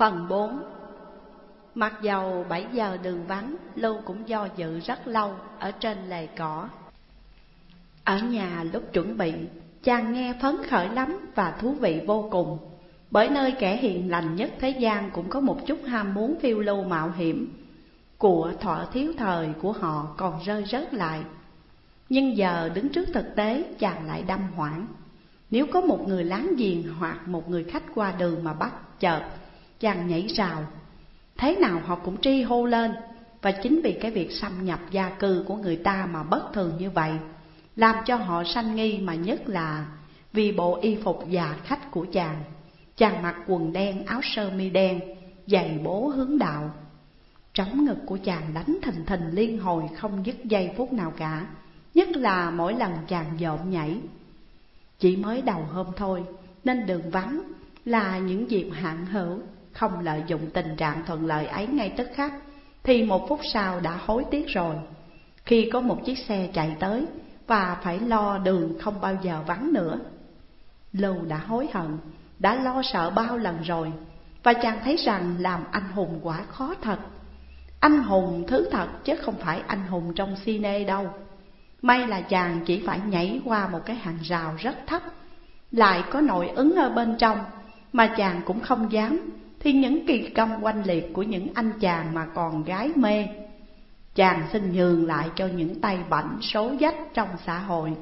Phần 4 Mặc dầu 7 giờ đường vắng, Lưu cũng do dự rất lâu ở trên lề cỏ. Ở nhà lúc chuẩn bị, chàng nghe phấn khởi lắm và thú vị vô cùng. Bởi nơi kẻ hiền lành nhất thế gian cũng có một chút ham muốn phiêu lưu mạo hiểm của thọ thiếu thời của họ còn rơi rớt lại. Nhưng giờ đứng trước thực tế chàng lại đâm hoảng. Nếu có một người láng giềng hoặc một người khách qua đường mà bắt chợt, chàng nhảy rào. Thế nào họ cũng tri hô lên, và chính vì cái việc xâm nhập gia cư của người ta mà bất thường như vậy, làm cho họ sanh nghi mà nhất là vì bộ y phục già khách của chàng. Chàng mặc quần đen, áo sơ mi đen, giày bố hướng đạo. Trống ngực của chàng đánh thình thình liên hồi không dứt giây phút nào cả, nhất là mỗi lần chàng dộn nhảy. Chỉ mới đầu hôm thôi, nên đường vắng là những dịp hạn hữu, không lợi dụng tình trạng thuận lợi ấy ngay tức khắc, thì một phút sau đã hối tiếc rồi. Khi có một chiếc xe chạy tới và phải lo đường không bao giờ vắng nữa. Lưu đã hối hận, đã lo sợ bao lần rồi, và chàng thấy rằng làm anh hùng quả khó thật. Anh hùng thứ thật chứ không phải anh hùng trong cine đâu. May là chàng chỉ phải nhảy qua một cái hàng rào rất thấp Lại có nội ứng ở bên trong Mà chàng cũng không dám thì những kỳ công quanh liệt của những anh chàng mà còn gái mê Chàng xin nhường lại cho những tay bảnh số dách trong xã hội.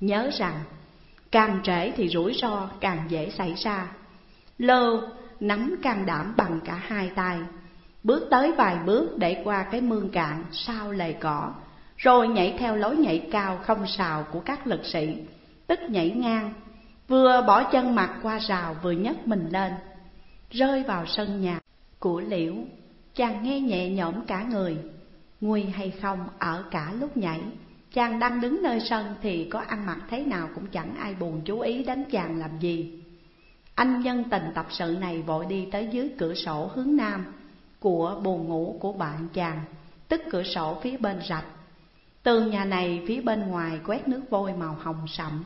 Nhớ rằng càng trễ thì rủi ro càng dễ xảy ra. Lơ nắm can đảm bằng cả hai tay Bước tới vài bước để qua cái mương cạn sau lề cỏ rồi nhảy theo lối nhảy cao không sào của các lực sĩ, tức nhảy ngang, vừa bỏ chân mặt qua rào vừa nhấc mình lên, rơi vào sân nhà của liễu, chàng nghe nhẹ nhõm cả người, nguy hay không ở cả lúc nhảy. Chàng đang đứng nơi sân thì có ăn mặc thế nào cũng chẳng ai buồn chú ý đến chàng làm gì. Anh nhân tình tập sự này vội đi tới dưới cửa sổ hướng nam của buồn ngủ của bạn chàng, tức cửa sổ phía bên rạch Tường nhà này phía bên ngoài quét nước vôi màu hồng sậm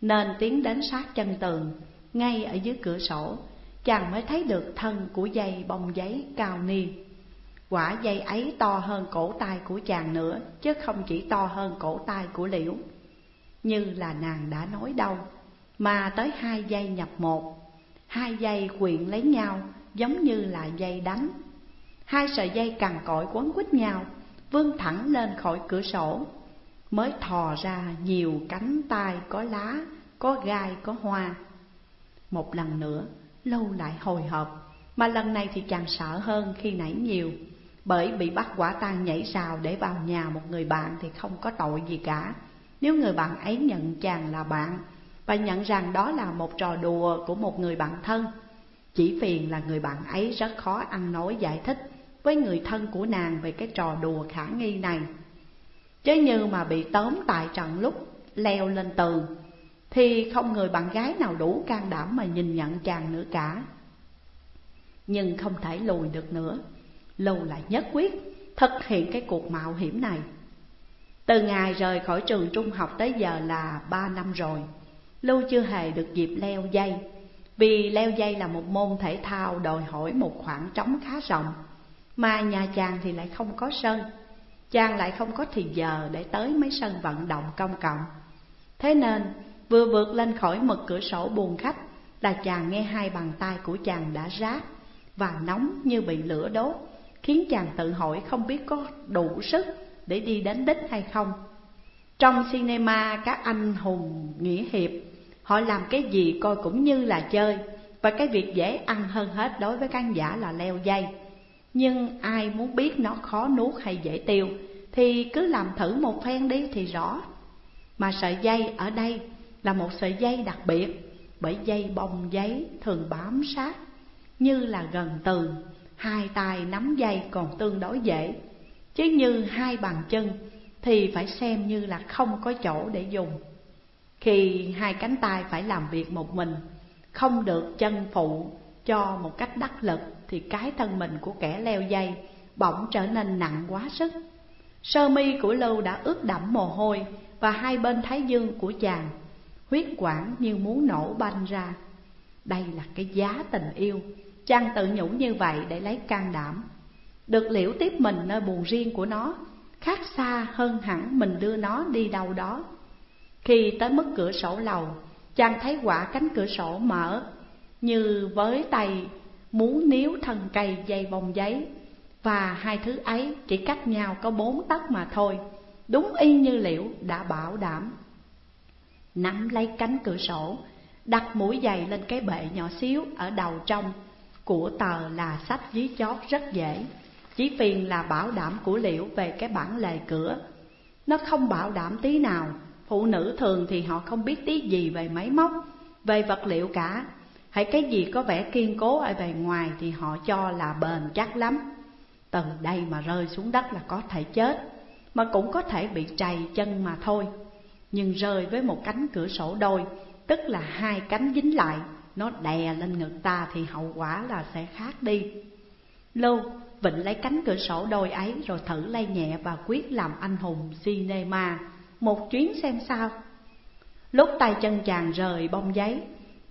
Nên tiến đến sát chân tường Ngay ở dưới cửa sổ Chàng mới thấy được thân của dây bông giấy cao niên. Quả dây ấy to hơn cổ tay của chàng nữa, Chứ không chỉ to hơn cổ tay của liễu. Như là nàng đã nói đâu, Mà tới hai dây nhập một. Hai dây quyện lấy nhau, giống như là dây đánh. Hai sợi dây cằn cõi quấn quýt nhau, vươn thẳng lên khỏi cửa sổ, mới thò ra nhiều cánh tay có lá, có gai, có hoa. Một lần nữa lâu lại hồi hộp, mà lần này thì chàng sợ hơn khi nãy nhiều, bởi bị bắt quả tang nhảy rào để vào nhà một người bạn thì không có tội gì cả nếu người bạn ấy nhận chàng là bạn và nhận rằng đó là một trò đùa của một người bạn thân, chỉ phiền là người bạn ấy rất khó ăn nói giải thích với người thân của nàng về cái trò đùa khả nghi này. Chứ như mà bị tóm tại trận lúc leo lên tường thì không người bạn gái nào đủ can đảm mà nhìn nhận chàng nữa cả. Nhưng không thể lùi được nữa. Lâu lại nhất quyết thực hiện cái cuộc mạo hiểm này. Từ ngày rời khỏi trường trung học tới giờ là ba năm rồi. Lưu chưa hề được dịp leo dây. Vì leo dây là một môn thể thao đòi hỏi một khoảng trống khá rộng. Mà nhà chàng thì lại không có sân. Chàng lại không có thì giờ để tới mấy sân vận động công cộng. Thế nên vừa vượt lên khỏi mực cửa sổ buồn khách Là chàng nghe hai bàn tay của chàng đã rát Và nóng như bị lửa đốt, Khiến chàng tự hỏi không biết có đủ sức để đi đến đích hay không. Trong cinema, các anh hùng nghĩa hiệp, Họ làm cái gì coi cũng như là chơi, Và cái việc dễ ăn hơn hết đối với khán giả là leo dây. Nhưng ai muốn biết nó khó nuốt hay dễ tiêu, Thì cứ làm thử một phen đi thì rõ. Mà sợi dây ở đây là một sợi dây đặc biệt Bởi dây bông giấy thường bám sát Như là gần tường Hai tay nắm dây còn tương đối dễ Chứ như hai bàn chân Thì phải xem như là không có chỗ để dùng Khi hai cánh tay phải làm việc một mình Không được chân phụ cho một cách đắc lực thì cái thân mình của kẻ leo dây bỗng trở nên nặng quá sức. Sơ mi của Lưu đã ướt đẫm mồ hôi và hai bên thái dương của chàng, huyết quản như muốn nổ banh ra. Đây là cái giá tình yêu. Chàng tự nhủ như vậy để lấy can đảm. Được liễu tiếp mình nơi buồn riêng của nó, Khác xa hơn hẳn mình đưa nó đi đâu đó. Khi tới mức cửa sổ lầu, Chàng thấy quả cánh cửa sổ mở, Như với tay muốn níu thân cây dây bông giấy. Và hai thứ ấy chỉ cách nhau có bốn tấc mà thôi. Đúng y như liễu đã bảo đảm. Nắm lấy cánh cửa sổ, Đặt mũi giày lên cái bệ nhỏ xíu ở đầu trong. Của tờ là sách dưới chót rất dễ. Chỉ phiền là bảo đảm của liễu về cái bản lề cửa. Nó không bảo đảm tí nào. Phụ nữ thường thì họ không biết tí gì về máy móc, Về vật liệu cả. Hãy cái gì có vẻ kiên cố ở bề ngoài thì họ cho là bền chắc lắm. Từ đây mà rơi xuống đất là có thể chết, Mà cũng có thể bị trầy chân mà thôi. Nhưng rơi với một cánh cửa sổ đôi, Tức là hai cánh dính lại, Nó đè lên ngực ta thì hậu quả là sẽ khác đi. Lưu vịnh lấy cánh cửa sổ đôi ấy Rồi thử lay nhẹ và quyết làm anh hùng cinema. Một chuyến xem sao. Lúc tay chân chàng rời bông giấy,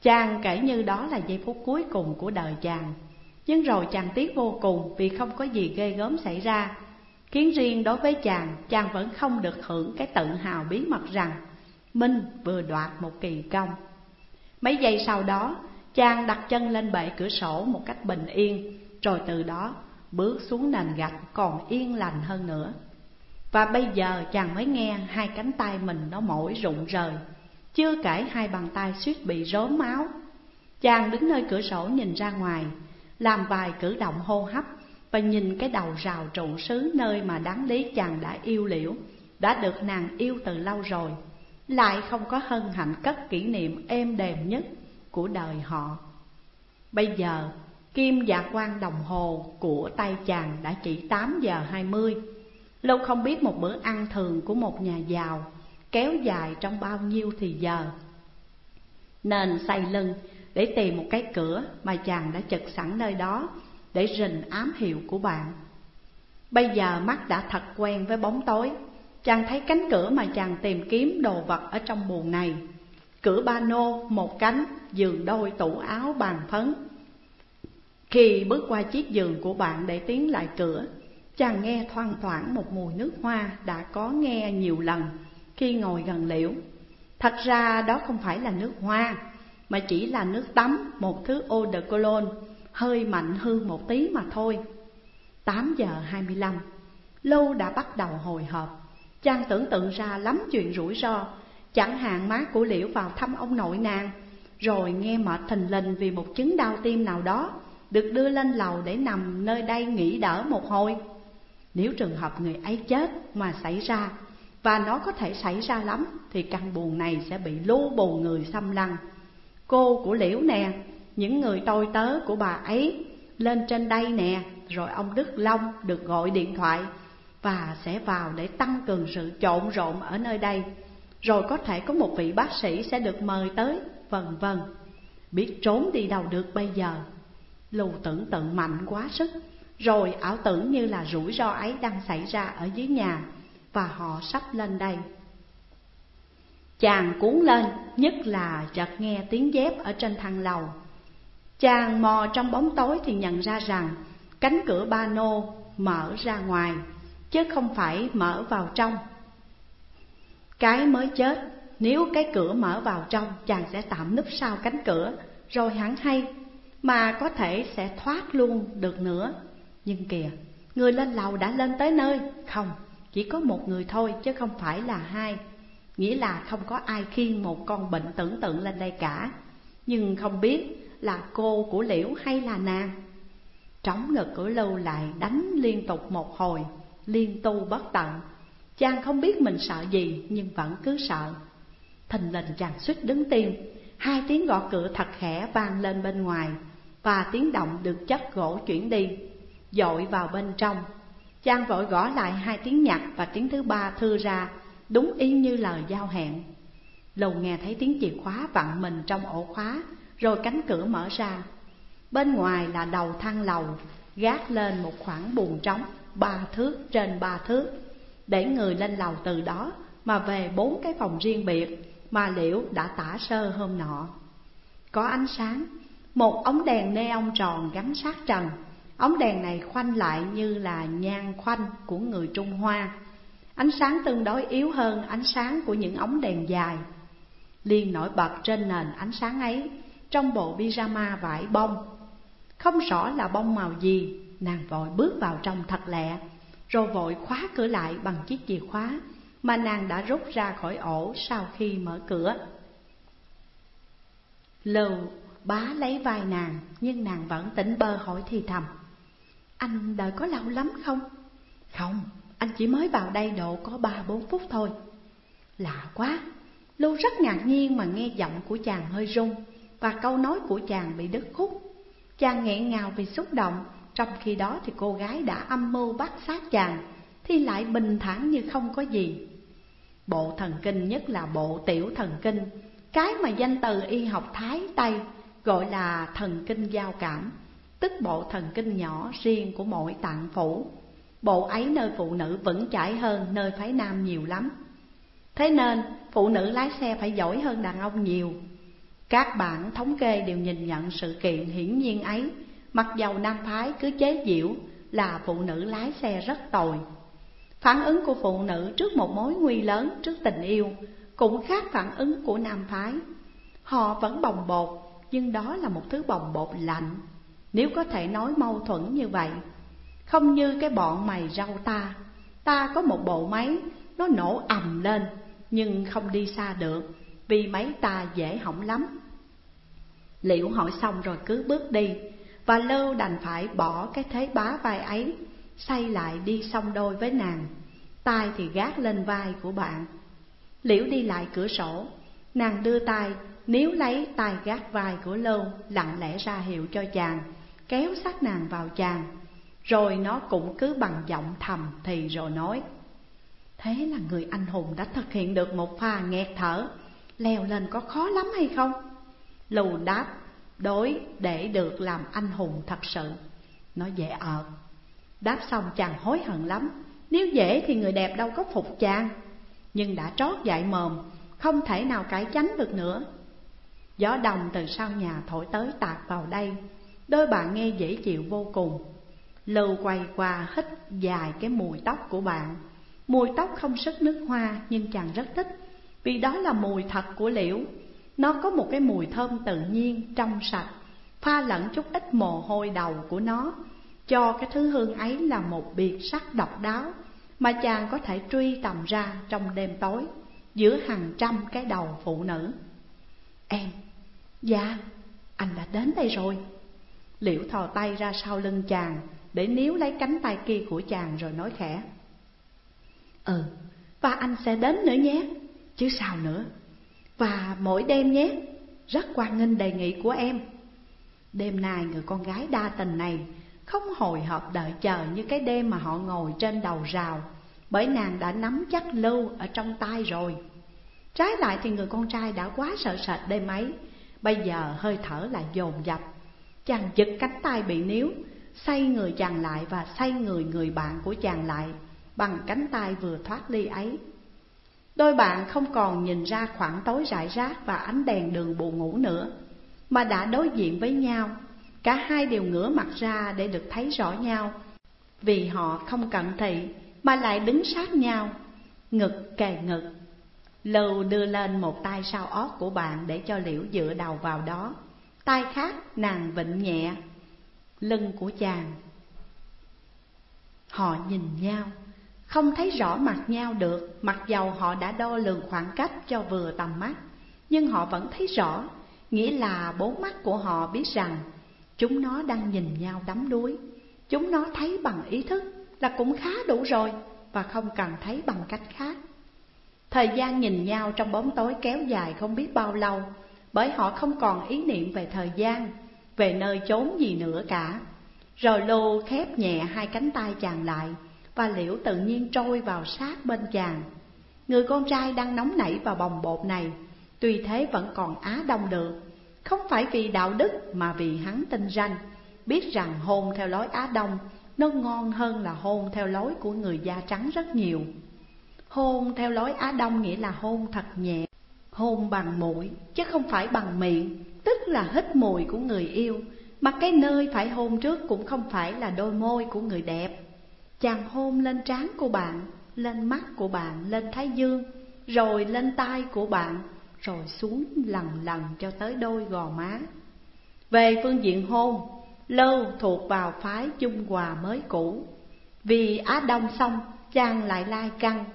Chàng kể như đó là giây phút cuối cùng của đời chàng. Nhưng rồi chàng tiếc vô cùng vì không có gì ghê gớm xảy ra. Khiến riêng đối với chàng, chàng vẫn không được hưởng cái tự hào bí mật rằng Minh vừa đoạt một kỳ công. Mấy giây sau đó, chàng đặt chân lên bệ cửa sổ một cách bình yên Rồi từ đó bước xuống nền gạch còn yên lành hơn nữa. Và bây giờ chàng mới nghe hai cánh tay mình nó mỏi rụng rời chưa kể hai bàn tay suýt bị rớm máu. Chàng đứng nơi cửa sổ nhìn ra ngoài Làm vài cử động hô hấp và nhìn cái đầu rào trụ sứ nơi mà đáng lý chàng đã yêu liễu, Đã được nàng yêu từ lâu rồi, Lại không có hân hạnh cất kỷ niệm êm đềm nhất của đời họ. Bây giờ, kim dạ quan đồng hồ của tay chàng đã chỉ 8 giờ 20 Lâu không biết một bữa ăn thường của một nhà giàu kéo dài trong bao nhiêu thì giờ. Nên say lưng để tìm một cái cửa mà chàng đã chật sẵn nơi đó để rình ám hiệu của bạn. Bây giờ mắt đã thật quen với bóng tối. Chàng thấy cánh cửa mà chàng tìm kiếm đồ vật ở trong buồng này. Cửa ba nô, một cánh, giường đôi, tủ áo, bàn phấn. Khi bước qua chiếc giường của bạn để tiến lại cửa Chàng nghe thoang thoảng một mùi nước hoa đã có nghe nhiều lần khi ngồi gần liễu. Thật ra đó không phải là nước hoa Mà chỉ là nước tắm, một thứ eau de cologne. Hơi mạnh hơn một tí mà thôi. 8 giờ 25 Lâu đã bắt đầu hồi hộp. Chàng tưởng tượng ra lắm chuyện rủi ro. Chẳng hạn má của Liễu vào thăm ông nội nàng, Rồi nghe mệt thình lình vì một chứng đau tim nào đó, Được đưa lên lầu để nằm nơi đây nghỉ đỡ một hồi. Nếu trường hợp người ấy chết mà xảy ra, và nó có thể xảy ra lắm, Thì căn buồn này sẽ bị lưu bù người xâm lăng. Cô của Liễu nè những người tôi tớ của bà ấy Lên trên đây nè Rồi ông Đức Long được gọi điện thoại Và sẽ vào để tăng cường sự trộn rộn ở nơi đây Rồi có thể có một vị bác sĩ sẽ được mời tới Vân vân Biết trốn đi đâu được bây giờ Lù tưởng tượng mạnh quá sức Rồi ảo tưởng như là rủi ro ấy đang xảy ra ở dưới nhà và họ sắp lên đây. Chàng cuốn lên, nhất là chợt nghe tiếng dép ở trên thang lầu. Chàng mò trong bóng tối thì nhận ra rằng cánh cửa ba nô mở ra ngoài, chứ không phải mở vào trong. Cái mới chết, nếu cái cửa mở vào trong chàng sẽ tạm núp sau cánh cửa, rồi hắn hay, mà có thể sẽ thoát luôn được nữa. Nhưng kìa, người lên lầu đã lên tới nơi, không, chỉ có một người thôi chứ không phải là hai Nghĩa là không có ai khiêng một con bệnh tưởng tượng lên đây cả Nhưng không biết là cô của Liễu hay là nàng? Trống ngực của Lưu lại đánh liên tục một hồi, Liên tu bất tận. Chàng không biết mình sợ gì, nhưng vẫn cứ sợ. Thình lình chàng suýt đứng tim. Hai tiếng gõ cửa thật khẽ vang lên bên ngoài, Và tiếng động được chất gỗ chuyển đi, Dội vào bên trong. Chàng vội gõ lại hai tiếng nhặt và tiếng thứ ba thư ra, Đúng y như lời giao hẹn. Lầu nghe thấy tiếng chìa khóa vặn mình trong ổ khóa rồi cánh cửa mở ra. Bên ngoài là đầu thang lầu, Gác lên một khoảng buồng trống, Ba thước trên ba thước. Để người lên lầu từ đó Mà về bốn cái phòng riêng biệt Mà Liễu đã tả sơ hôm nọ. Có ánh sáng, Một ống đèn neon tròn gắn sát trần. Ống đèn này khoanh lại như là nhang khoanh của người Trung Hoa. Ánh sáng tương đối yếu hơn ánh sáng của những ống đèn dài. Liên nổi bật trên nền ánh sáng ấy trong bộ pyjama vải bông. Không rõ là bông màu gì Nàng vội bước vào trong thật lẹ Rồi vội khóa cửa lại bằng chiếc chìa khóa Mà nàng đã rút ra khỏi ổ sau khi mở cửa. Lưu bá lấy vai nàng Nhưng nàng vẫn tỉnh bơ hỏi thì thầm Anh đợi có lâu lắm không? Không, anh chỉ mới vào đây độ có ba bốn phút thôi. Lạ quá Lưu rất ngạc nhiên mà nghe giọng của chàng hơi rung và câu nói của chàng bị đứt khúc. Chàng nghẹn ngào vì xúc động, Trong khi đó thì cô gái đã âm mưu bắt sát chàng, Thì lại bình thản như không có gì. Bộ thần kinh nhất là bộ tiểu thần kinh, Cái mà danh từ y học Thái Tây gọi là thần kinh giao cảm, Tức bộ thần kinh nhỏ riêng của mỗi tạng phủ. Bộ ấy nơi phụ nữ vững chãi hơn nơi phái nam nhiều lắm. Thế nên phụ nữ lái xe phải giỏi hơn đàn ông nhiều các bạn thống kê đều nhìn nhận sự kiện hiển nhiên ấy. Mặc dầu nam phái cứ chế giễu là phụ nữ lái xe rất tồi. Phản ứng của phụ nữ trước một mối nguy lớn, trước tình yêu, Cũng khác phản ứng của nam phái Họ vẫn bồng bột, Nhưng đó là một thứ bồng bột lạnh. Nếu có thể nói mâu thuẫn như vậy, Không như cái bọn mày rau ta. Ta có một bộ máy, Nó nổ ầm lên, Nhưng không đi xa được. Vì mấy ta dễ hỏng lắm. Liễu hỏi xong rồi cứ bước đi, Và Lưu đành phải bỏ cái thế bá vai ấy, xây lại đi song đôi với nàng. Tay thì gác lên vai của bạn. Liễu đi lại cửa sổ. Nàng đưa tay níu lấy tay gác vai của Lưu Lặng lẽ ra hiệu cho chàng, Kéo sát nàng vào chàng. Rồi nó cũng cứ bằng giọng thầm thì rồi nói, Thế là người anh hùng đã thực hiện được một pha nghẹt thở. Leo lên có khó lắm hay không? Lưu đáp, đối, để được làm anh hùng thật sự. Nó dễ ợt. Đáp xong chàng hối hận lắm. Nếu dễ thì người đẹp đâu có phục chàng. Nhưng đã trót dại mồm, Không thể nào cải tránh được nữa. Gió đồng từ sau nhà thổi tới tạt vào đây. Đôi bạn nghe dễ chịu vô cùng. Lưu quay qua hít dài cái mùi tóc của bạn. Mùi tóc không sức nước hoa, nhưng chàng rất thích. Vì đó là mùi thật của liễu. Nó có một cái mùi thơm tự nhiên, trong sạch Pha lẫn chút ít mồ hôi đầu của nó Cho cái thứ hương ấy là một biệt sắc độc đáo Mà chàng có thể truy tầm ra trong đêm tối Giữa hàng trăm cái đầu phụ nữ. Em, dạ, anh đã đến đây rồi. Liễu thò tay ra sau lưng chàng Để níu lấy cánh tay kia của chàng rồi nói khẽ. Ừ, và anh sẽ đến nữa nhé. Chứ sao nữa? Và mỗi đêm nhé, Rất quan nghênh đề nghị của em. Đêm nay người con gái đa tình này Không hồi hộp đợi chờ như cái đêm mà họ ngồi trên đầu rào, Bởi nàng đã nắm chắc lưu ở trong tay rồi. Trái lại thì người con trai đã quá sợ sệt đêm ấy, Bây giờ hơi thở lại dồn dập. Chàng giật cánh tay bị níu, Xoay người chàng lại và xoay người người bạn của chàng lại, Bằng cánh tay vừa thoát ly ấy. Đôi bạn không còn nhìn ra khoảng tối rải rác và ánh đèn đường buồn ngủ nữa, Mà đã đối diện với nhau. Cả hai đều ngửa mặt ra để được thấy rõ nhau. Vì họ không cận thị, mà lại đứng sát nhau, Ngực kề ngực. Lưu đưa lên một tay sau ót của bạn để cho Liễu dựa đầu vào đó. Tay khác, nàng vịnh nhẹ, lưng của chàng. Họ nhìn nhau. Không thấy rõ mặt nhau được, Mặc dầu họ đã đo lường khoảng cách cho vừa tầm mắt. Nhưng họ vẫn thấy rõ, Nghĩa là bốn mắt của họ biết rằng Chúng nó đang nhìn nhau đắm đuối. Chúng nó thấy bằng ý thức là cũng khá đủ rồi Và không cần thấy bằng cách khác. Thời gian nhìn nhau trong bóng tối kéo dài không biết bao lâu, Bởi họ không còn ý niệm về thời gian, Về nơi chốn gì nữa cả. Rồi lô khép nhẹ hai cánh tay chàng lại và liễu tự nhiên trôi vào sát bên chàng. Người con trai đang nóng nảy vào bồng bột này, Tuy thế vẫn còn á đông được. Không phải vì đạo đức mà vì hắn tinh ranh, Biết rằng hôn theo lối Á Đông Nó ngon hơn là hôn theo lối của người da trắng rất nhiều. Hôn theo lối Á Đông nghĩa là hôn thật nhẹ, Hôn bằng mũi, chứ không phải bằng miệng, tức là hít mùi của người yêu, Mà cái nơi phải hôn trước cũng không phải là đôi môi của người đẹp. Chàng hôn lên trán của bạn, lên mắt của bạn, lên thái dương Rồi lên tai của bạn, rồi xuống lần lần cho tới đôi gò má. Về phương diện hôn, Lâu thuộc vào phái Trung Hòa mới cũ. Vì Á Đông xong, chàng lại lai căng.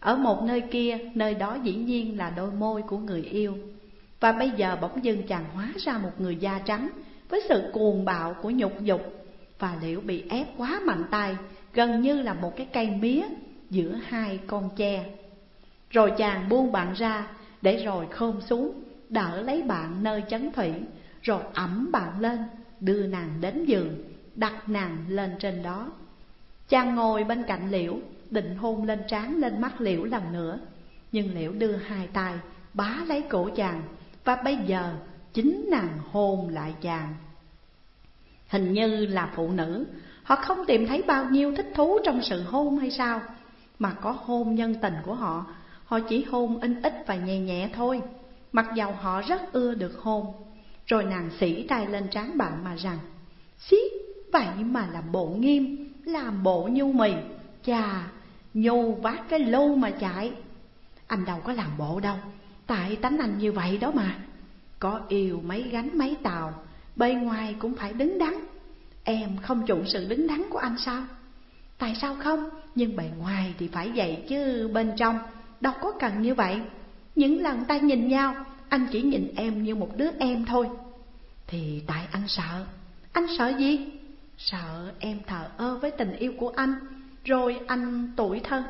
Ở một nơi kia, nơi đó dĩ nhiên là đôi môi của người yêu. Và bây giờ bỗng dưng chàng hóa ra một người da trắng Với sự cuồng bạo của nhục dục. Và liễu bị ép quá mạnh tay Gần như là một cái cây mía giữa hai con tre Rồi chàng buông bạn ra để rồi khom xuống Đỡ lấy bạn nơi chấn thủy Rồi ẩm bạn lên đưa nàng đến giường, đặt nàng lên trên đó. Chàng ngồi bên cạnh liễu, định hôn lên trán lên mắt liễu lần nữa. Nhưng liễu đưa hai tay, bá lấy cổ chàng, và bây giờ chính nàng hôn lại chàng. Hình như là phụ nữ, họ không tìm thấy bao nhiêu thích thú trong sự hôn hay sao? Mà có hôn nhân tình của họ, họ chỉ hôn in ít và nhẹ nhẹ thôi, mặc dầu họ rất ưa được hôn. Rồi nàng sĩ tay lên trán bạn mà rằng Xí, vậy mà làm bộ nghiêm, làm bộ nhu mì. Chà, nhu vác cái lô mà chạy. Anh đâu có làm bộ đâu, tại tánh anh như vậy đó mà. Có yêu mấy gánh mấy tàu, bề ngoài cũng phải đứng đắn. Em không chuộng sự đứng đắn của anh sao? Tại sao không? Nhưng bề ngoài thì phải vậy chứ bên trong đâu có cần như vậy Những lần ta nhìn nhau anh chỉ nhìn em như một đứa em thôi Thì tại anh sợ Anh sợ gì? Sợ em thờ ơ với tình yêu của anh Rồi anh tuổi thân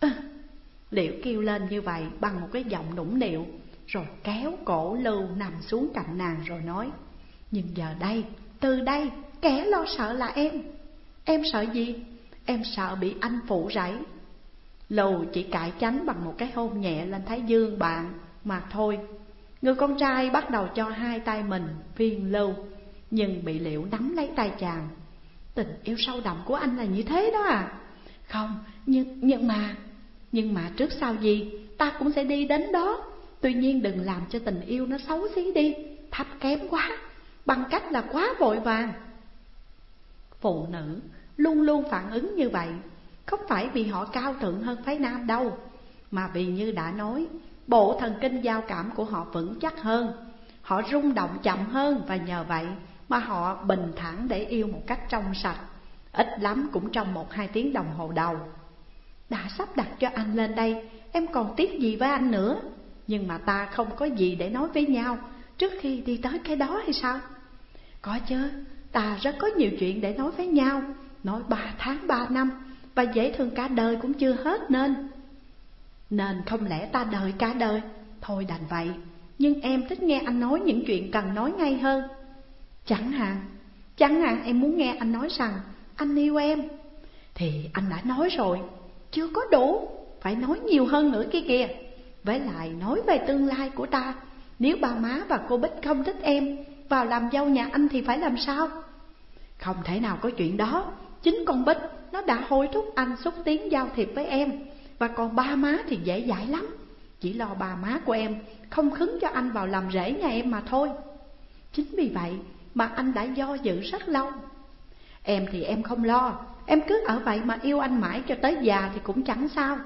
Ừ. Liễu kêu lên như vậy bằng một cái giọng nũng nịu Rồi kéo cổ lưu nằm xuống cạnh nàng rồi nói Nhưng giờ đây, từ đây, kẻ lo sợ là em. Em sợ gì? Em sợ bị anh phụ rảy lầu chỉ cãi tránh bằng một cái hôn nhẹ lên thái dương bạn mà thôi. Người con trai bắt đầu cho hai tay mình phiên lưu Nhưng bị liễu nắm lấy tay chàng. Tình yêu sâu đậm của anh là như thế đó à? Không, nhưng, nhưng mà Nhưng mà trước sau gì? Ta cũng sẽ đi đến đó. Tuy nhiên đừng làm cho tình yêu nó xấu xí đi. Thấp kém quá Bằng cách là quá vội vàng. Phụ nữ luôn luôn phản ứng như vậy, Không phải vì họ cao thượng hơn phái nam đâu, Mà vì như đã nói, Bộ thần kinh giao cảm của họ vững chắc hơn, Họ rung động chậm hơn và nhờ vậy mà họ bình thản để yêu một cách trong sạch, Ít lắm cũng trong một hai tiếng đồng hồ đầu. Đã sắp đặt cho anh lên đây, Em còn tiếc gì với anh nữa? Nhưng mà ta không có gì để nói với nhau Trước khi đi tới cái đó hay sao? Có chứ Ta rất có nhiều chuyện để nói với nhau, Nói ba tháng ba năm, Và dễ thương cả đời cũng chưa hết nên. Nên không lẽ ta đợi cả đời? Thôi đành vậy, Nhưng em thích nghe anh nói những chuyện cần nói ngay hơn. Chẳng hạn Chẳng hạn em muốn nghe anh nói rằng, Anh yêu em. Thì anh đã nói rồi, Chưa có đủ, Phải nói nhiều hơn nữa kia kìa. Với lại nói về tương lai của ta, Nếu ba má và cô Bích không thích em vào làm dâu nhà anh thì phải làm sao? Không thể nào có chuyện đó. Chính con Bích, Nó đã hối thúc anh xúc tiến giao thiệp với em. Và còn ba má thì dễ dãi lắm. Chỉ lo ba má của em, không khứng cho anh vào làm rễ nhà em mà thôi. Chính vì vậy mà anh đã do dự rất lâu. Em thì em không lo. Em cứ ở vậy mà yêu anh mãi cho tới già thì cũng chẳng sao.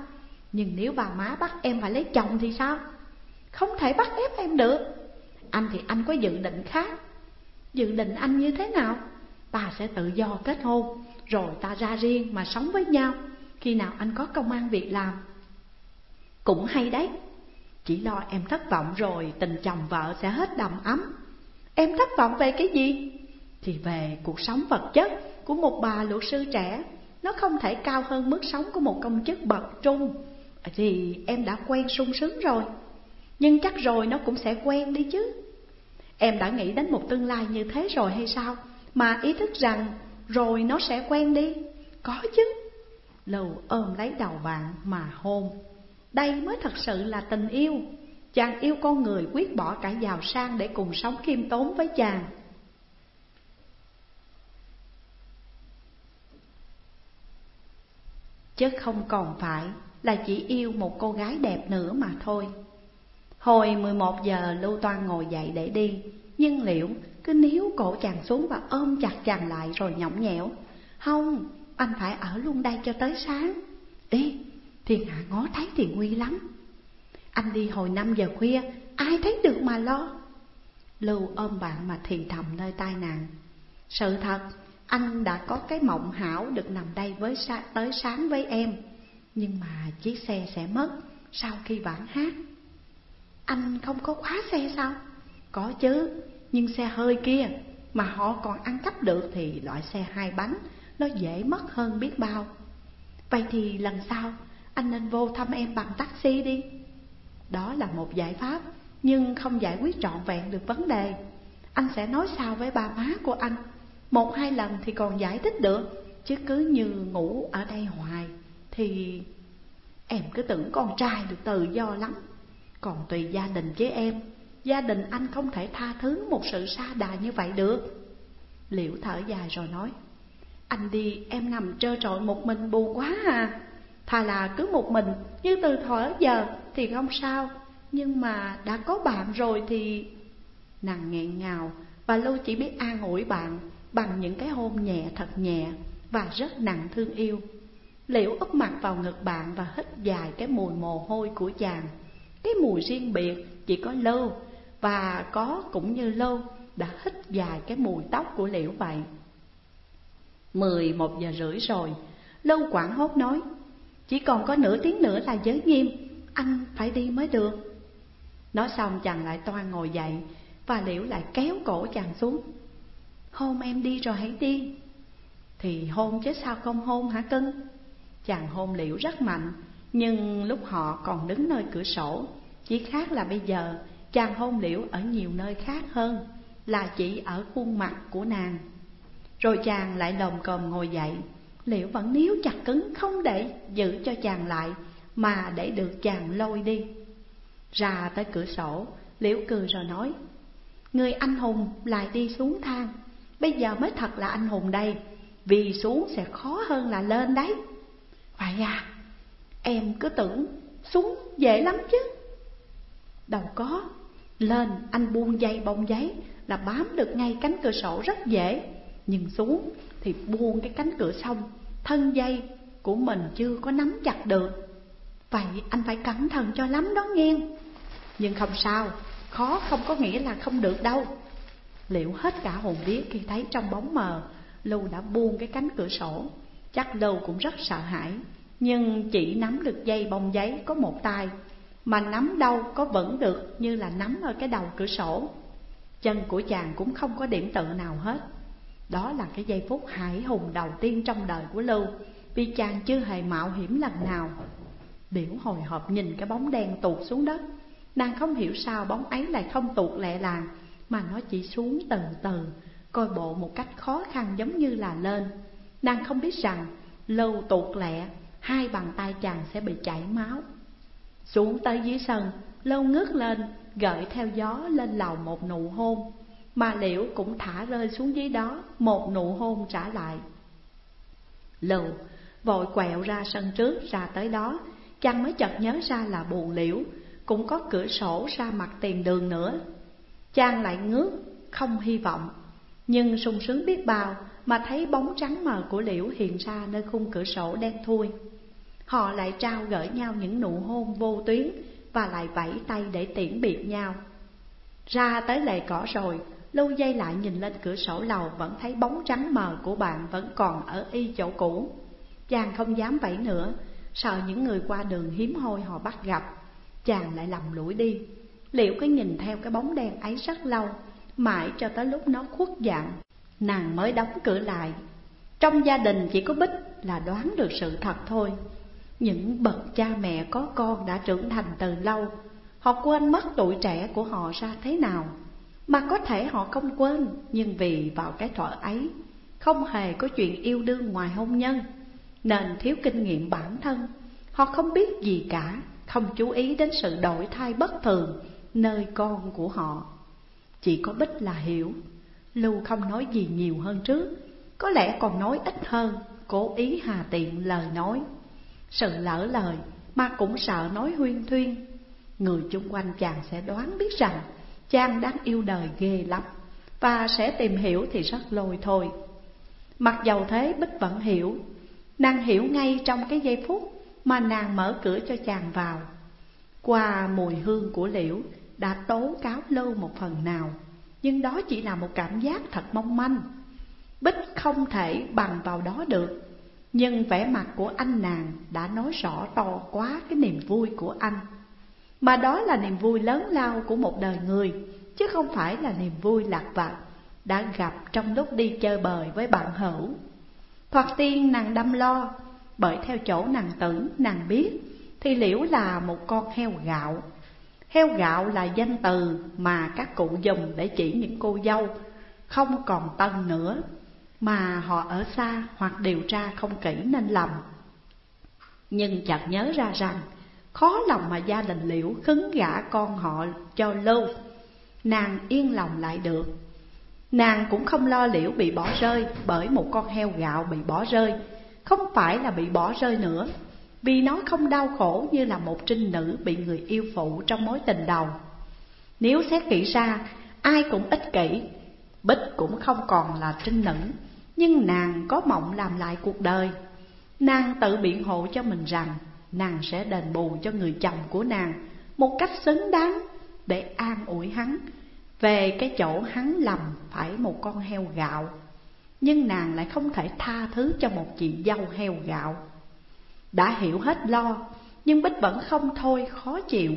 Nhưng nếu bà má bắt em phải lấy chồng thì sao? Không thể bắt ép em được. Anh thì anh có dự định khác. Dự định anh như thế nào? Ta sẽ tự do kết hôn, Rồi ta ra riêng mà sống với nhau. Khi nào anh có công an việc làm? Cũng hay đấy. Chỉ lo em thất vọng rồi tình chồng vợ sẽ hết đầm ấm. Em thất vọng về cái gì? Thì về cuộc sống vật chất của một bà luật sư trẻ. Nó không thể cao hơn mức sống của một công chức bậc trung. Thì em đã quen sung sướng rồi. Nhưng chắc rồi nó cũng sẽ quen đi chứ. Em đã nghĩ đến một tương lai như thế rồi hay sao? Mà ý thức rằng rồi nó sẽ quen đi. Có chứ. Lưu ôm lấy đầu bạn mà hôn. Đây mới thật sự là tình yêu. Chàng yêu con người quyết bỏ cả giàu sang để cùng sống khiêm tốn với chàng. Chứ không còn phải là chỉ yêu một cô gái đẹp nữa mà thôi. Hồi 11 giờ Lưu Toan ngồi dậy để đi. Nhưng Liễu cứ níu cổ chàng xuống và ôm chặt chàng lại rồi nhõng nhẽo. Không, anh phải ở luôn đây cho tới sáng. Đi, thiên hạ ngó thấy thì nguy lắm. Anh đi hồi 5 giờ khuya, ai thấy được mà lo? Lưu ôm bạn mà thì thầm nơi tai nàng Sự thật, anh đã có cái mộng hảo được nằm đây với sa tới sáng với em. Nhưng mà chiếc xe sẽ mất sau khi vãn hát. Anh không có khóa xe sao? Có chứ, nhưng xe hơi kia mà họ còn ăn cắp được thì loại xe hai bánh nó dễ mất hơn biết bao. Vậy thì lần sau anh nên vô thăm em bằng taxi đi. Đó là một giải pháp nhưng không giải quyết trọn vẹn được vấn đề. Anh sẽ nói sao với ba má của anh. Một hai lần thì còn giải thích được, chứ cứ như ngủ ở đây hoài thì em cứ tưởng con trai được tự do lắm. Còn tùy gia đình với em, Gia đình anh không thể tha thứ một sự xa đà như vậy được. Liễu thở dài rồi nói, Anh đi, em nằm trơ trọi một mình buồn quá à. Thà là cứ một mình, như từ thỏa giờ thì không sao. Nhưng mà đã có bạn rồi thì Nàng nghẹn ngào Và Lưu chỉ biết an ủi bạn Bằng những cái hôn nhẹ thật nhẹ Và rất nặng thương yêu. Liễu úp mặt vào ngực bạn Và hít dài cái mùi mồ hôi của chàng. Cái mùi riêng biệt chỉ có lâu và có cũng như lâu đã hít dài cái mùi tóc của liễu vậy. Mười một giờ rưỡi rồi Lâu quảng hốt nói, Chỉ còn có nửa tiếng nữa là giới nghiêm, Anh phải đi mới được. Nói xong chàng lại toan ngồi dậy Và liễu lại kéo cổ chàng xuống. Hôn em đi rồi hãy đi. Thì hôn chứ sao không hôn hả cưng Chàng hôn liễu rất mạnh nhưng lúc họ còn đứng nơi cửa sổ, Chỉ khác là bây giờ, Chàng hôn liễu ở nhiều nơi khác hơn, Là chỉ ở khuôn mặt của nàng. Rồi chàng lại lồm còm ngồi dậy, Liễu vẫn níu chặt cứng không để giữ cho chàng lại, Mà để được chàng lôi đi. Ra tới cửa sổ, Liễu cười rồi nói, Người anh hùng lại đi xuống thang, Bây giờ mới thật là anh hùng đây, Vì xuống sẽ khó hơn là lên đấy. Vậy à? Em cứ tưởng xuống dễ lắm chứ. Đâu có. Lên anh buông dây bông giấy là bám được ngay cánh cửa sổ rất dễ. Nhưng xuống thì buông cái cánh cửa xong Thân dây của mình chưa có nắm chặt được. Vậy anh phải cẩn thận cho lắm đó nghe. Nhưng không sao, khó không có nghĩa là không được đâu. Liệu hết cả hồn vía khi thấy trong bóng mờ Lưu đã buông cái cánh cửa sổ. Chắc Lưu cũng rất sợ hãi. Nhưng chỉ nắm được dây bông giấy có một tay, mà nắm đâu có vẫn được như là nắm ở cái đầu cửa sổ. Chân của chàng cũng không có điểm tựa nào hết. Đó là cái giây phút hải hùng đầu tiên trong đời của Lưu, Vì chàng chưa hề mạo hiểm lần nào. Biểu hồi hộp nhìn cái bóng đen tụt xuống đất, Nàng không hiểu sao bóng ấy lại không tụt lẹ làng, Mà nó chỉ xuống từ từ, Coi bộ một cách khó khăn giống như là lên. Nàng không biết rằng Lưu tụt lẹ Hai bàn tay chàng sẽ bị chảy máu. Xuống tới dưới sân, lâu ngước lên, gợi theo gió lên lầu một nụ hôn. Mà liễu cũng thả rơi xuống dưới đó, một nụ hôn trả lại. Lưu vội quẹo ra sân trước ra tới đó. Chàng mới chợt nhớ ra là buồn liễu Cũng có cửa sổ ra mặt tiền đường nữa. Chàng lại ngước, không hy vọng. Nhưng sung sướng biết bao Mà thấy bóng trắng mờ của liễu hiện ra nơi khung cửa sổ đen thui. Họ lại trao gửi nhau những nụ hôn vô tuyến Và lại vẫy tay để tiễn biệt nhau. Ra tới lề cỏ rồi, Lưu dây lại nhìn lên cửa sổ lầu Vẫn thấy bóng trắng mờ của bạn vẫn còn ở y chỗ cũ. Chàng không dám vẫy nữa, Sợ những người qua đường hiếm hoi họ bắt gặp. Chàng lại lầm lũi đi. Liệu cái nhìn theo cái bóng đen ấy rất lâu, Mãi cho tới lúc nó khuất dạng, Nàng mới đóng cửa lại. Trong gia đình chỉ có Bích là đoán được sự thật thôi những bậc cha mẹ có con đã trưởng thành từ lâu, Họ quên mất tuổi trẻ của họ ra thế nào. Mà có thể họ không quên, Nhưng vì vào cái thuở ấy, Không hề có chuyện yêu đương ngoài hôn nhân, Nên thiếu kinh nghiệm bản thân. Họ không biết gì cả, Không chú ý đến sự đổi thay bất thường Nơi con của họ. Chỉ có Bích là hiểu, Lưu không nói gì nhiều hơn trước, Có lẽ còn nói ít hơn, Cố ý hà tiện lời nói sự lỡ lời mà cũng sợ nói huyên thuyên. Người chung quanh chàng sẽ đoán biết rằng, chàng đang yêu đời ghê lắm, Và sẽ tìm hiểu thì rất lôi thôi. Mặc dầu thế, Bích vẫn hiểu. Nàng hiểu ngay trong cái giây phút mà nàng mở cửa cho chàng vào. Qua mùi hương của liễu, đã tố cáo lâu một phần nào, Nhưng đó chỉ là một cảm giác thật mong manh. Bích không thể bằng vào đó được. Nhưng vẻ mặt của anh nàng đã nói rõ to quá cái niềm vui của anh. Mà đó là niềm vui lớn lao của một đời người, Chứ không phải là niềm vui lạc vặt Đã gặp trong lúc đi chơi bời với bạn hữu. Thoạt tiên nàng đâm lo, Bởi theo chỗ nàng tưởng, nàng biết, Thì liễu là một con heo gạo. Heo gạo là danh từ mà các cụ dùng để chỉ những cô dâu, Không còn tân nữa. Mà họ ở xa hoặc điều tra không kỹ nên lầm. Nhưng chợt nhớ ra rằng Khó lòng mà gia đình liễu khứng gả con họ cho lâu Nàng yên lòng lại được. Nàng cũng không lo liễu bị bỏ rơi bởi một con heo gạo bị bỏ rơi. Không phải là bị bỏ rơi nữa Vì nó không đau khổ như là một trinh nữ bị người yêu phụ trong mối tình đầu. Nếu xét kỹ ra, ai cũng ích kỷ Bích cũng không còn là trinh nữ. Nhưng nàng có mộng làm lại cuộc đời. Nàng tự biện hộ cho mình rằng Nàng sẽ đền bù cho người chồng của nàng Một cách xứng đáng để an ủi hắn. Về cái chỗ hắn lầm phải một con heo gạo, Nhưng nàng lại không thể tha thứ cho một chị dâu heo gạo. Đã hiểu hết lo, Nhưng Bích vẫn không thôi, khó chịu.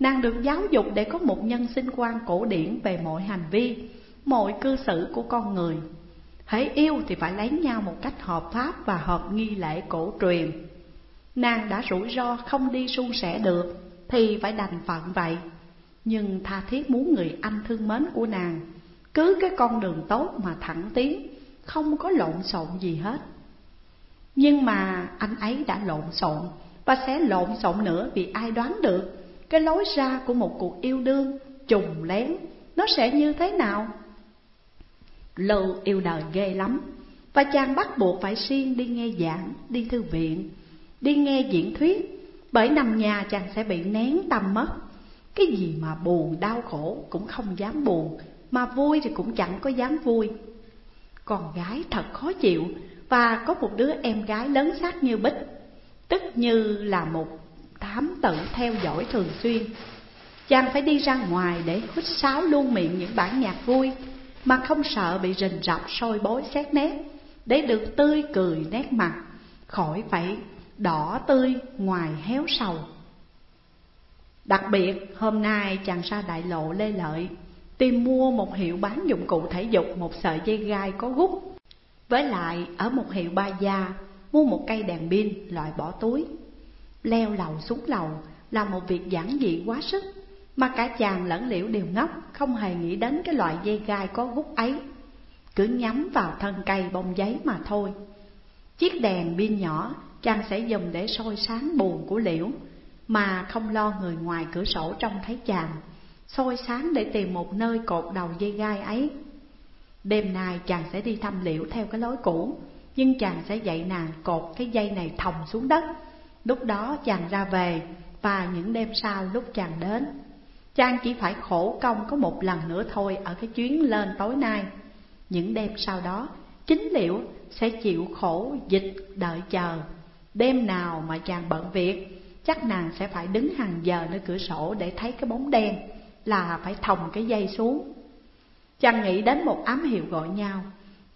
Nàng được giáo dục để có một nhân sinh quan cổ điển về mọi hành vi, Mọi cư xử của con người. Hãy yêu thì phải lấy nhau một cách hợp pháp và hợp nghi lễ cổ truyền. Nàng đã rủi ro không đi suôn sẻ được, Thì phải đành phận vậy. Nhưng tha thiết muốn người anh thương mến của nàng, Cứ cái con đường tốt mà thẳng tiến, Không có lộn xộn gì hết. Nhưng mà anh ấy đã lộn xộn, Và sẽ lộn xộn nữa vì ai đoán được, Cái lối ra của một cuộc yêu đương trùng lén, Nó sẽ như thế nào? Lưu yêu đời ghê lắm. Và chàng bắt buộc phải xuyên đi nghe giảng, đi thư viện Đi nghe diễn thuyết. Bởi nằm nhà chàng sẽ bị nén tâm mất. Cái gì mà buồn đau khổ cũng không dám buồn Mà vui thì cũng chẳng có dám vui. Con gái thật khó chịu Và có một đứa em gái lớn xác như Bích Tức như là một thám tử theo dõi thường xuyên. Chàng phải đi ra ngoài để hút sáo luôn miệng những bản nhạc vui. Mà không sợ bị rình rập sôi bối xét nét, Để được tươi cười nét mặt, Khỏi phải đỏ tươi ngoài héo sầu. Đặc biệt, hôm nay chàng ra đại lộ Lê Lợi Tìm mua một hiệu bán dụng cụ thể dục một sợi dây gai có gút, Với lại ở một hiệu ba gia mua một cây đèn pin loại bỏ túi, Leo lầu xuống lầu là một việc giản dị quá sức. Mà cả chàng lẫn liễu đều ngốc Không hề nghĩ đến cái loại dây gai có gút ấy Cứ nhắm vào thân cây bông giấy mà thôi Chiếc đèn pin nhỏ chàng sẽ dùng để soi sáng buồn của liễu mà không lo người ngoài cửa sổ trông thấy chàng, soi sáng để tìm một nơi cột đầu dây gai ấy. Đêm nay chàng sẽ đi thăm liễu theo cái lối cũ, nhưng chàng sẽ dạy nàng cột cái dây này thòng xuống đất. Lúc đó chàng ra về và những đêm sau lúc chàng đến. Chàng chỉ phải khổ công có một lần nữa thôi ở cái chuyến lên tối nay. Những đêm sau đó, chính liễu sẽ chịu khổ dịch đợi chờ. Đêm nào mà chàng bận việc Chắc nàng sẽ phải đứng hàng giờ nơi cửa sổ để thấy cái bóng đen Là phải thòng cái dây xuống Chàng nghĩ đến một ám hiệu gọi nhau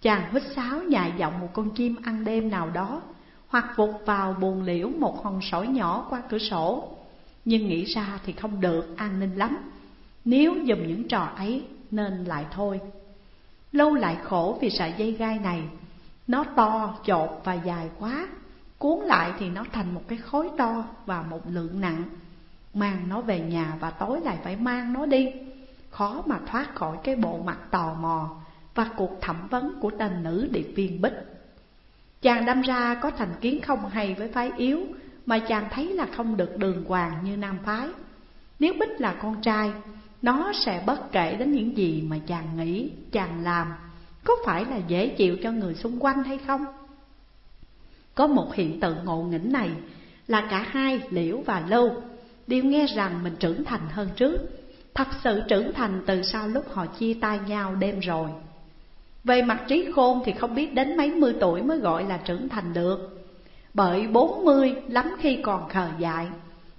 Chàng hít sáo nhại giọng một con chim ăn đêm nào đó Hoặc vụt vào buồn liễu một hòn sỏi nhỏ qua cửa sổ nhưng nghĩ ra thì không được an ninh lắm. Nếu dùng những trò ấy nên lại thôi. Lâu lại khổ vì sợi dây gai này. Nó to, chột và dài quá. Cuốn lại thì nó thành một cái khối to và một lượng nặng. Mang nó về nhà và tối lại phải mang nó đi. Khó mà thoát khỏi cái bộ mặt tò mò Và cuộc thẩm vấn của tên nữ điệp viên Bích. Chàng đâm ra có thành kiến không hay với phái yếu mà chàng thấy là không được đường hoàng như nam phái. Nếu Bích là con trai Nó sẽ bất kể đến những gì mà chàng nghĩ, chàng làm. Có phải là dễ chịu cho người xung quanh hay không? Có một hiện tượng ngộ nghĩnh này là cả hai liễu và lâu đều nghe rằng mình trưởng thành hơn trước. Thật sự trưởng thành từ sau lúc họ chia tay nhau đêm rồi. Về mặt trí khôn thì không biết đến mấy mươi tuổi mới gọi là trưởng thành được. Bởi bốn mươi lắm khi còn khờ dại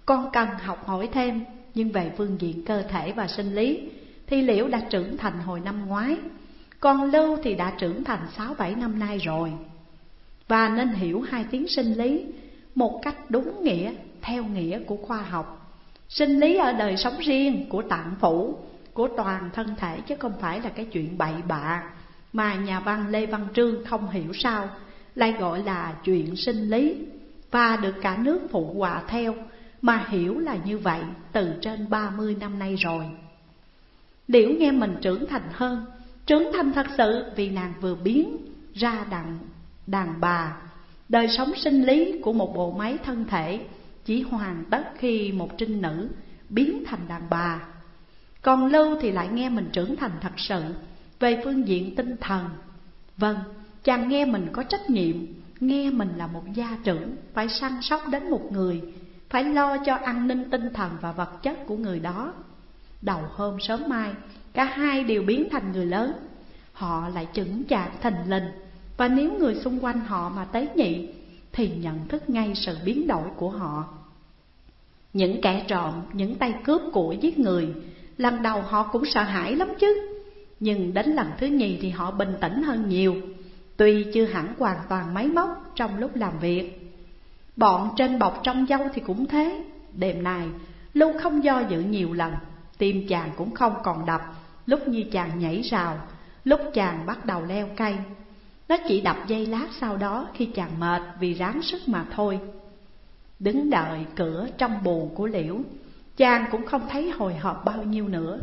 Con cần học hỏi thêm. Nhưng về phương diện cơ thể và sinh lý Thì Liễu đã trưởng thành hồi năm ngoái? Còn Lưu thì đã trưởng thành sáu bảy năm nay rồi. Và nên hiểu hai tiếng sinh lý Một cách đúng nghĩa, theo nghĩa của khoa học. Sinh lý ở đời sống riêng của tạng phủ, của toàn thân thể chứ không phải là cái chuyện bậy bạ Mà nhà văn Lê Văn Trương không hiểu sao lại gọi là chuyện sinh lý Và được cả nước phụ họa theo Mà hiểu là như vậy từ trên ba mươi năm nay rồi. Liễu nghe mình trưởng thành hơn Trưởng thành thật sự vì nàng vừa biến ra đàn, đàn bà. Đời sống sinh lý của một bộ máy thân thể chỉ hoàn tất khi một trinh nữ biến thành đàn bà. Còn Lưu thì lại nghe mình trưởng thành thật sự Về phương diện tinh thần. Vâng, chàng nghe mình có trách nhiệm Nghe mình là một gia trưởng Phải săn sóc đến một người Phải lo cho an ninh tinh thần và vật chất của người đó. Đầu hôm sớm mai Cả hai đều biến thành người lớn. Họ lại chững chạc thành lình Và nếu người xung quanh họ mà tế nhị Thì nhận thức ngay sự biến đổi của họ. Những kẻ trộm, những tay cướp của giết người Lần đầu họ cũng sợ hãi lắm chứ. Nhưng đến lần thứ nhì thì họ bình tĩnh hơn nhiều. Tuy chưa hẳn hoàn toàn máy móc trong lúc làm việc Bọn trên bọc trong dâu thì cũng thế. Đêm nay Lưu không do dự nhiều lần Tim chàng cũng không còn đập. Lúc như chàng nhảy rào Lúc chàng bắt đầu leo cây Nó chỉ đập dây lát sau đó khi chàng mệt vì ráng sức mà thôi. Đứng đợi cửa trong buồn của liễu Chàng cũng không thấy hồi hộp bao nhiêu nữa.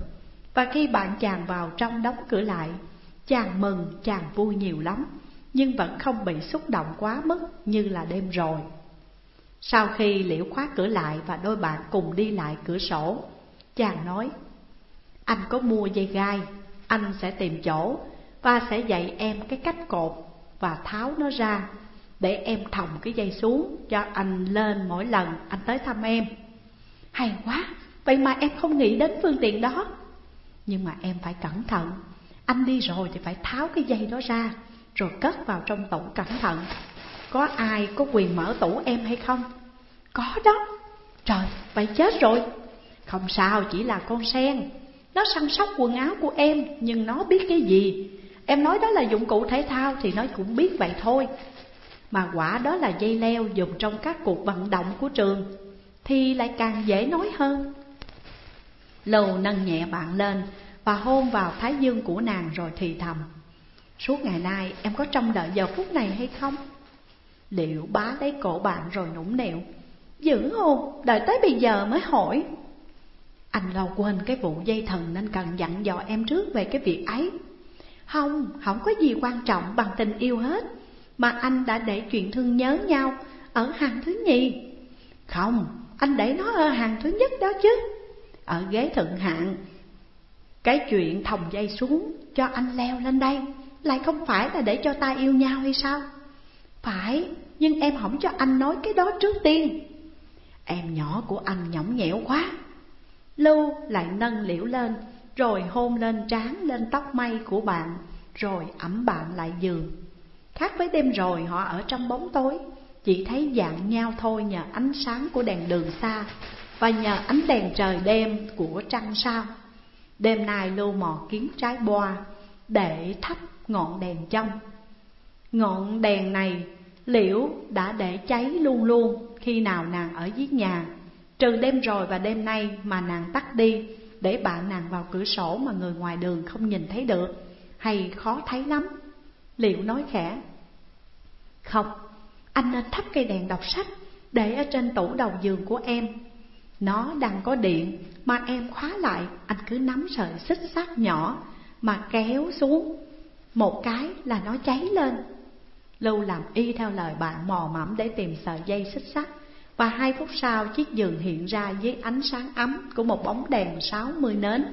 Và khi bạn chàng vào trong đóng cửa lại Chàng mừng, chàng vui nhiều lắm. Nhưng vẫn không bị xúc động quá mức như là đêm rồi. Sau khi liễu khóa cửa lại và đôi bạn cùng đi lại cửa sổ Chàng nói Anh có mua dây gai Anh sẽ tìm chỗ Và sẽ dạy em cái cách cột Và tháo nó ra để em thòng cái dây xuống cho anh lên mỗi lần anh tới thăm em. Hay quá, vậy mà em không nghĩ đến phương tiện đó. Nhưng mà em phải cẩn thận Anh đi rồi thì phải tháo cái dây đó ra rồi cất vào trong tủ cẩn thận. Có ai có quyền mở tủ em hay không? Có đó. Trời, vậy chết rồi. Không sao, chỉ là con sen. Nó săn sóc quần áo của em Nhưng nó biết cái gì? Em nói đó là dụng cụ thể thao Thì nó cũng biết vậy thôi. Mà quả đó là dây leo dùng trong các cuộc vận động của trường Thì lại càng dễ nói hơn. Lầu nâng nhẹ bạn lên và hôn vào thái dương của nàng rồi thì thầm. Suốt ngày nay em có trông đợi giờ phút này hay không? Liệu bá lấy cổ bạn rồi nũng nịu Dữ hôn, đợi tới bây giờ mới hỏi. Anh lâu quên cái vụ dây thần nên cần dặn dò em trước về cái việc ấy. Không, không có gì quan trọng bằng tình yêu hết mà anh đã để chuyện thương nhớ nhau ở hàng thứ nhì. Không, anh để nó ở hàng thứ nhất đó chứ Ở ghế thượng hạng. Cái chuyện thòng dây xuống cho anh leo lên đây. Lại không phải là để cho ta yêu nhau hay sao? Phải, nhưng em không cho anh nói cái đó trước tiên. Em nhỏ của anh nhõng nhẽo quá. Lưu lại nâng liễu lên Rồi hôn lên trán lên tóc mây của bạn Rồi ẩm bạn lại giường. Khác với đêm rồi họ ở trong bóng tối. Chỉ thấy dạng nhau thôi nhờ ánh sáng của đèn đường xa Và nhờ ánh đèn trời đêm của trăng sao. Đêm nay lưu mò kiếm trái boa Để thắp ngọn đèn trong. Ngọn đèn này liễu đã để cháy luôn luôn Khi nào nàng ở dưới nhà. Trừ đêm rồi và đêm nay mà nàng tắt đi Để bạn nàng vào cửa sổ mà người ngoài đường không nhìn thấy được. Hay khó thấy lắm. Liệu nói khẽ Không, anh nên thắp cây đèn đọc sách Để ở trên tủ đầu giường của em. Nó đang có điện Mà em khóa lại Anh cứ nắm sợi xích sắt nhỏ Mà kéo xuống một cái là nó cháy lên. Lưu làm y theo lời bạn mò mẫm để tìm sợi dây xích sắt. Và hai phút sau, chiếc giường hiện ra dưới ánh sáng ấm của một bóng đèn sáu mươi nến.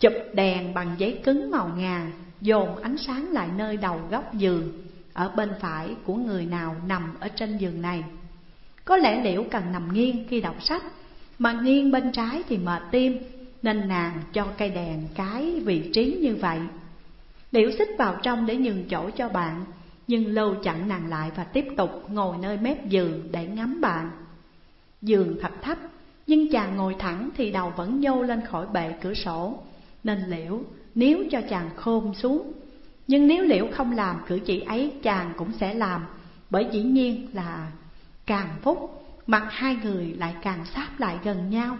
Chụp đèn bằng giấy cứng màu ngà, Dồn ánh sáng lại nơi đầu góc giường, Ở bên phải của người nào nằm ở trên giường này. Có lẽ liễu cần nằm nghiêng khi đọc sách, Mà nghiêng bên trái thì mệt tim, Nên nàng cho cây đèn cái vị trí như vậy. Liễu xích vào trong để nhường chỗ cho bạn, Nhưng lâu chặn nàng lại và tiếp tục ngồi nơi mép giường để ngắm bạn. Giường thật thấp, Nhưng chàng ngồi thẳng thì đầu vẫn nhô lên khỏi bệ cửa sổ. Nên liễu, nếu cho chàng khôn xuống, Nhưng nếu liễu không làm cử chỉ ấy, chàng cũng sẽ làm, Bởi dĩ nhiên là càng phúc Mặt hai người lại càng sát lại gần nhau.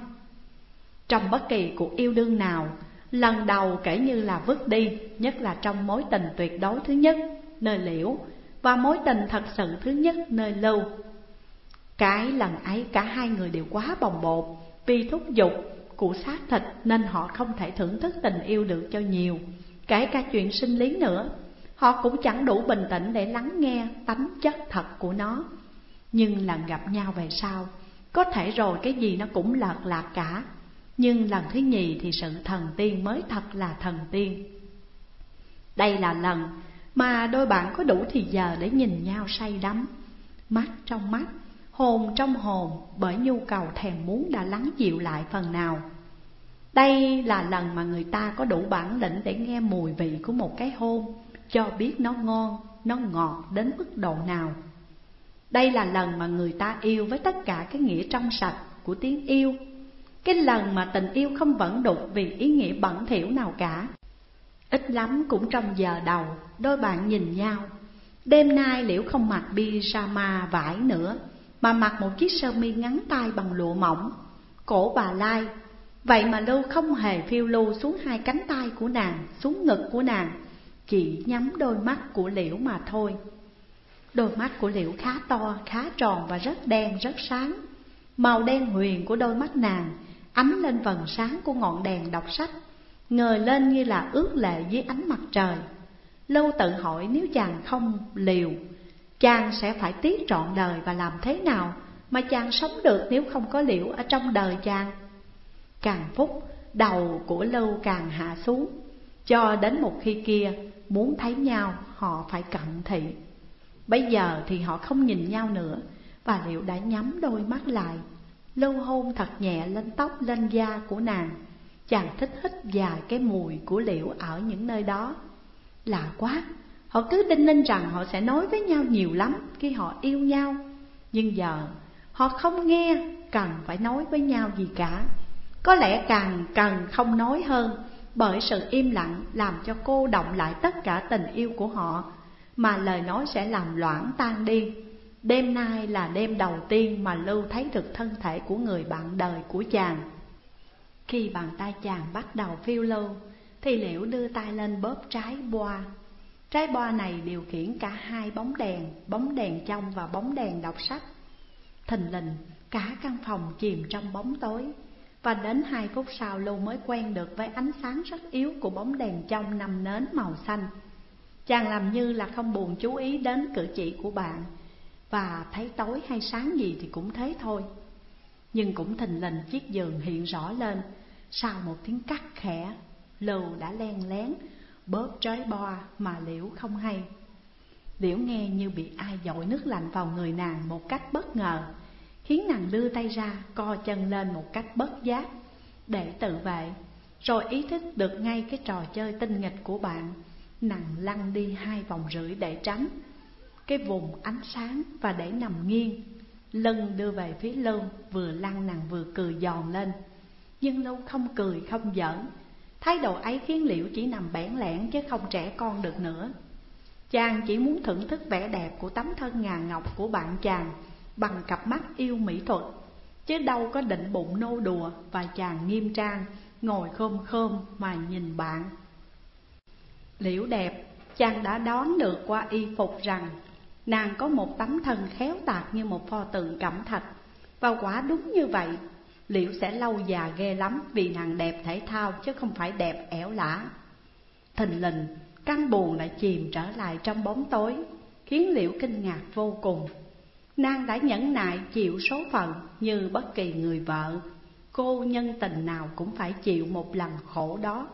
Trong bất kỳ cuộc yêu đương nào Lần đầu kể như là vứt đi, Nhất là trong mối tình tuyệt đối thứ nhất, Nơi liễu, Và mối tình thật sự thứ nhất, nơi lưu. Cái lần ấy cả hai người đều quá bồng bột, Vì thúc giục, của xác thịt Nên họ không thể thưởng thức tình yêu được cho nhiều. Kể cả chuyện sinh lý nữa, Họ cũng chẳng đủ bình tĩnh để lắng nghe tánh chất thật của nó. Nhưng lần gặp nhau về sau, Có thể rồi cái gì nó cũng lợt lạc cả. Nhưng lần thứ nhì thì sự thần tiên mới thật là thần tiên. Đây là lần mà đôi bạn có đủ thì giờ để nhìn nhau say đắm. Mắt trong mắt, hồn trong hồn Bởi nhu cầu thèm muốn đã lắng dịu lại phần nào. Đây là lần mà người ta có đủ bản lĩnh để nghe mùi vị của một cái hôn Cho biết nó ngon, nó ngọt đến mức độ nào. Đây là lần mà người ta yêu với tất cả cái nghĩa trong sạch của tiếng yêu cái lần mà tình yêu không vẫn đục vì ý nghĩa bẩn thỉu nào cả. Ít lắm cũng trong giờ đầu Đôi bạn nhìn nhau. Đêm nay liễu không mặc pyjama vải nữa Mà mặc một chiếc sơ mi ngắn tay bằng lụa mỏng. Cổ bà lai Vậy mà Lưu không hề phiêu lưu xuống hai cánh tay của nàng Xuống ngực của nàng. Chỉ nhắm đôi mắt của liễu mà thôi. Đôi mắt của liễu khá to, khá tròn và rất đen, rất sáng. Màu đen huyền của đôi mắt nàng Ánh lên vầng sáng của ngọn đèn đọc sách ngời lên như là ướt lệ dưới ánh mặt trời. Lâu tự hỏi nếu chàng không liều, chàng sẽ phải tiếc trọn đời và làm thế nào mà chàng sống được nếu không có liễu ở trong đời chàng. Càng phút, đầu của lâu càng hạ xuống, cho đến một khi kia muốn thấy nhau họ phải cận thị. Bây giờ thì họ không nhìn nhau nữa và liệu đã nhắm đôi mắt lại. Lâu hôn thật nhẹ lên tóc lên da của nàng. Chàng thích hít vài cái mùi của liễu ở những nơi đó. Lạ quá, Họ cứ đinh ninh rằng họ sẽ nói với nhau nhiều lắm khi họ yêu nhau. Nhưng giờ, họ không nghe cần phải nói với nhau gì cả. Có lẽ càng cần không nói hơn, Bởi sự im lặng làm cho cô động lại tất cả tình yêu của họ, Mà lời nói sẽ làm loãng tan đi. Đêm nay là đêm đầu tiên mà Lưu thấy được thân thể của người bạn đời của chàng. Khi bàn tay chàng bắt đầu phiêu lưu, Thì liễu đưa tay lên bóp trái boa. Trái boa này điều khiển cả hai bóng đèn Bóng đèn trong và bóng đèn đọc sách. Thình lình, cả căn phòng chìm trong bóng tối, Và đến hai phút sau Lưu mới quen được với ánh sáng rất yếu của bóng đèn trong nằm nến màu xanh. Chàng làm như là không buồn chú ý đến cử chỉ của bạn. Và thấy tối hay sáng gì thì cũng thế thôi Nhưng cũng thình lình chiếc giường hiện rõ lên sau một tiếng cắt khẽ, lầu đã len lén, bóp trái boa mà liễu không hay. Liễu nghe như bị ai dội nước lạnh vào người nàng một cách bất ngờ, khiến nàng đưa tay ra, co chân lên một cách bất giác để tự vệ. Rồi ý thức được ngay cái trò chơi tinh nghịch của bạn, nàng lăn đi hai vòng rưỡi để tránh cái vùng ánh sáng và để nằm nghiêng. lân đưa về phía lân vừa lăn nàng vừa cười giòn lên. Nhưng lâu không cười, không giỡn Thái độ ấy khiến Liễu chỉ nằm bẽn lẽn chứ không trẻ con được nữa Chàng chỉ muốn thưởng thức vẻ đẹp của tấm thân ngà ngọc của bạn chàng Bằng cặp mắt yêu mỹ thuật, Chứ đâu có định bụng nô đùa Và chàng nghiêm trang, Ngồi khom khom mà nhìn bạn Liễu đẹp, Chàng đã đoán được qua y phục rằng Nàng có một tấm thân khéo tạc như một pho tượng cẩm thạch. Và quả đúng như vậy Liễu sẽ lâu già ghê lắm vì nàng đẹp thể thao chứ không phải đẹp ẻo lả. Thình lình, căn buồn lại chìm trở lại trong bóng tối Khiến Liễu kinh ngạc vô cùng. Nàng đã nhẫn nại chịu số phận như bất kỳ người vợ. Cô nhân tình nào cũng phải chịu một lần khổ đó.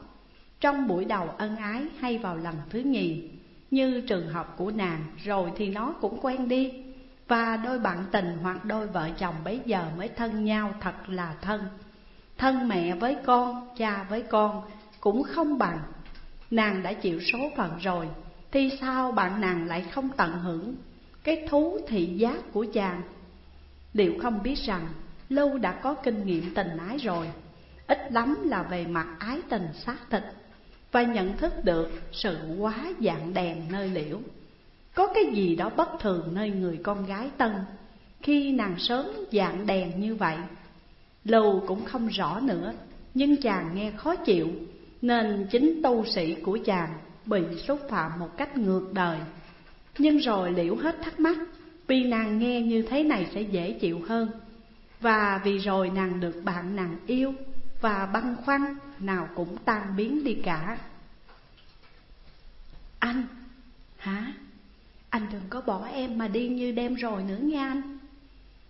Trong buổi đầu ân ái hay vào lần thứ nhì như trường hợp của nàng rồi thì nó cũng quen đi. Và đôi bạn tình hoặc đôi vợ chồng bấy giờ mới thân nhau thật là thân. Thân mẹ với con, cha với con cũng không bằng. Nàng đã chịu số phận rồi Thì sao bạn nàng lại không tận hưởng Cái thú thị giác của chàng? Liệu không biết rằng Lâu đã có kinh nghiệm tình ái rồi Ít lắm là về mặt ái tình xác thịt. Và nhận thức được sự quá dạng đèn nơi liễu. Có cái gì đó bất thường nơi người con gái Tân, Khi nàng sớm dạng đèn như vậy Lâu cũng không rõ nữa, Nhưng chàng nghe khó chịu, Nên chính tu sĩ của chàng bị xúc phạm một cách ngược đời. Nhưng rồi liễu hết thắc mắc, Vì nàng nghe như thế này sẽ dễ chịu hơn. Và vì rồi nàng được bạn nàng yêu Và băn khoăn nào cũng tan biến đi cả. Anh. Hả? Anh đừng có bỏ em mà đi như đêm rồi nữa nha anh.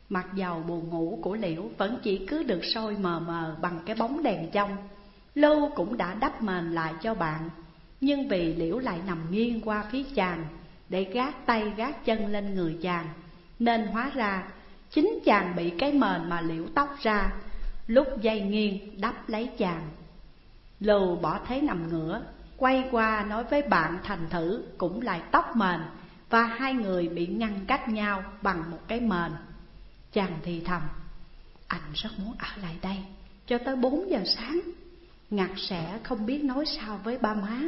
Mặc dầu buồn ngủ của Liễu vẫn chỉ cứ được sôi mờ mờ bằng cái bóng đèn trong, lưu cũng đã đắp mền lại cho bạn. Nhưng vì Liễu lại nằm nghiêng qua phía chàng Để gác tay gác chân lên người chàng, Nên hóa ra chính chàng bị cái mền mà Liễu tóc ra, Lúc dây nghiêng đắp lấy chàng. Lưu bỏ thế nằm ngửa, Quay qua nói với bạn thành thử cũng lại tóc mền Và hai người bị ngăn cách nhau bằng một cái mền. Chàng thì thầm, Anh rất muốn ở lại đây Cho tới bốn giờ sáng, Ngặt sẽ không biết nói sao với ba má.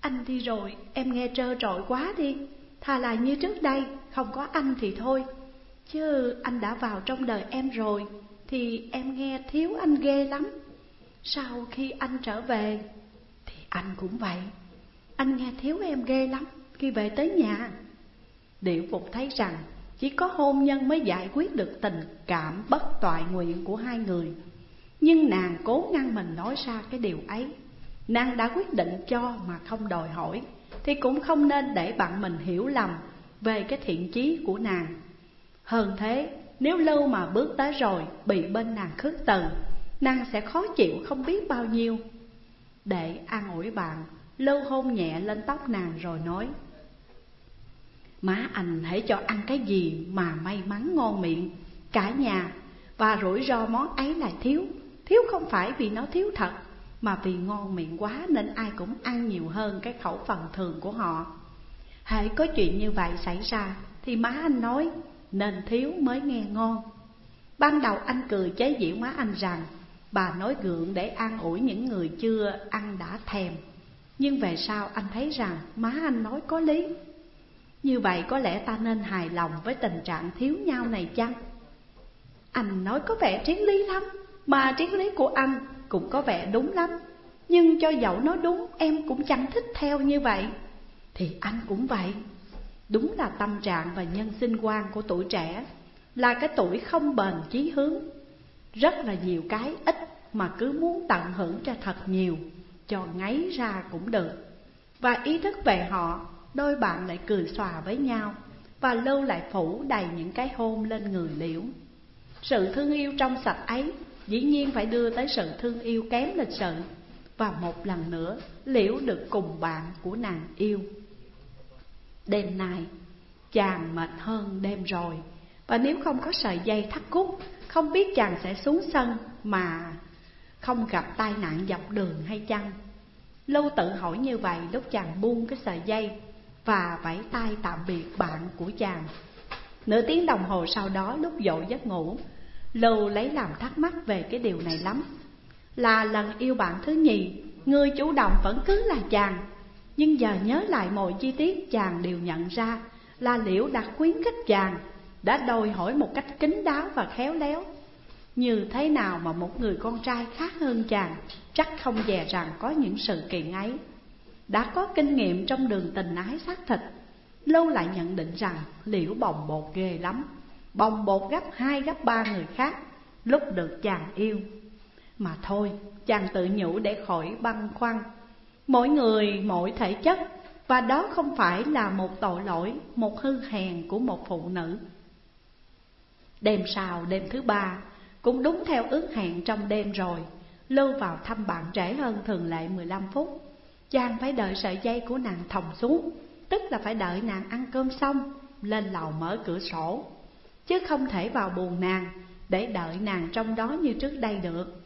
Anh đi rồi, Em nghe trơ trội quá đi, Thà là như trước đây, Không có anh thì thôi. Chứ anh đã vào trong đời em rồi, Thì em nghe thiếu anh ghê lắm. Sau khi anh trở về Thì anh cũng vậy. Anh nghe thiếu em ghê lắm Khi về tới nhà. Điệu Phục thấy rằng chỉ có hôn nhân mới giải quyết được tình cảm bất toại nguyện của hai người. Nhưng nàng cố ngăn mình nói ra cái điều ấy. Nàng đã quyết định cho mà không đòi hỏi Thì cũng không nên để bạn mình hiểu lầm về cái thiện chí của nàng. Hơn thế, nếu lâu mà bước tới rồi bị bên nàng khước từ Nàng sẽ khó chịu không biết bao nhiêu. Để an ủi bạn, lâu hôn nhẹ lên tóc nàng rồi nói Má anh hãy cho ăn cái gì mà may mắn ngon miệng Cả nhà Và rủi ro món ấy lại thiếu. Thiếu không phải vì nó thiếu thật Mà vì ngon miệng quá nên ai cũng ăn nhiều hơn cái khẩu phần thường của họ. Hãy có chuyện như vậy xảy ra Thì má anh nói Nên thiếu mới nghe ngon. Ban đầu anh cười chế giễu má anh rằng Bà nói gượng để an ủi những người chưa ăn đã thèm. Nhưng về sau anh thấy rằng má anh nói có lý. Như vậy có lẽ ta nên hài lòng với tình trạng thiếu nhau này chăng? Anh nói có vẻ triết lý lắm, Mà triết lý của anh cũng có vẻ đúng lắm. Nhưng cho dẫu nói đúng, em cũng chẳng thích theo như vậy. Thì anh cũng vậy. Đúng là tâm trạng và nhân sinh quan của tuổi trẻ Là cái tuổi không bền chí hướng. Rất là nhiều cái ít mà cứ muốn tận hưởng cho thật nhiều, Cho ngáy ra cũng được. Và ý thức về họ, Đôi bạn lại cười xòa với nhau Và Lưu lại phủ đầy những cái hôn lên người Liễu. Sự thương yêu trong sạch ấy Dĩ nhiên phải đưa tới sự thương yêu kém lịch sự Và một lần nữa Liễu được cùng bạn của nàng yêu. Đêm nay, chàng mệt hơn đêm rồi Và nếu không có sợi dây thắt cúc không biết chàng sẽ xuống sân mà không gặp tai nạn dọc đường hay chăng Lâu tự hỏi như vậy lúc chàng buông cái sợi dây và vẫy tay tạm biệt bạn của chàng. Nửa tiếng đồng hồ sau đó lúc dội giấc ngủ, Lưu lấy làm thắc mắc về cái điều này lắm. Là lần yêu bạn thứ nhì, người chủ động vẫn cứ là chàng. Nhưng giờ nhớ lại mọi chi tiết chàng đều nhận ra là Liễu đã khuyến khích chàng, đã đòi hỏi một cách kín đáo và khéo léo. Như thế nào mà một người con trai khác hơn chàng, chắc không dè rằng có những sự kiện ấy đã có kinh nghiệm trong đường tình ái xác thịt, Lâu lại nhận định rằng liễu bồng bột ghê lắm. Bồng bột gấp hai, gấp ba người khác, Lúc được chàng yêu. Mà thôi, chàng tự nhủ để khỏi băn khoăn. Mỗi người, mỗi thể chất, Và đó không phải là một tội lỗi, Một hư hèn của một phụ nữ. Đêm sau, đêm thứ ba, Cũng đúng theo ước hẹn trong đêm rồi Lưu vào thăm bạn trễ hơn thường lệ 15 phút. Chàng phải đợi sợi dây của nàng thòng xuống, Tức là phải đợi nàng ăn cơm xong, lên lầu mở cửa sổ. Chứ không thể vào buồn nàng, để đợi nàng trong đó như trước đây được.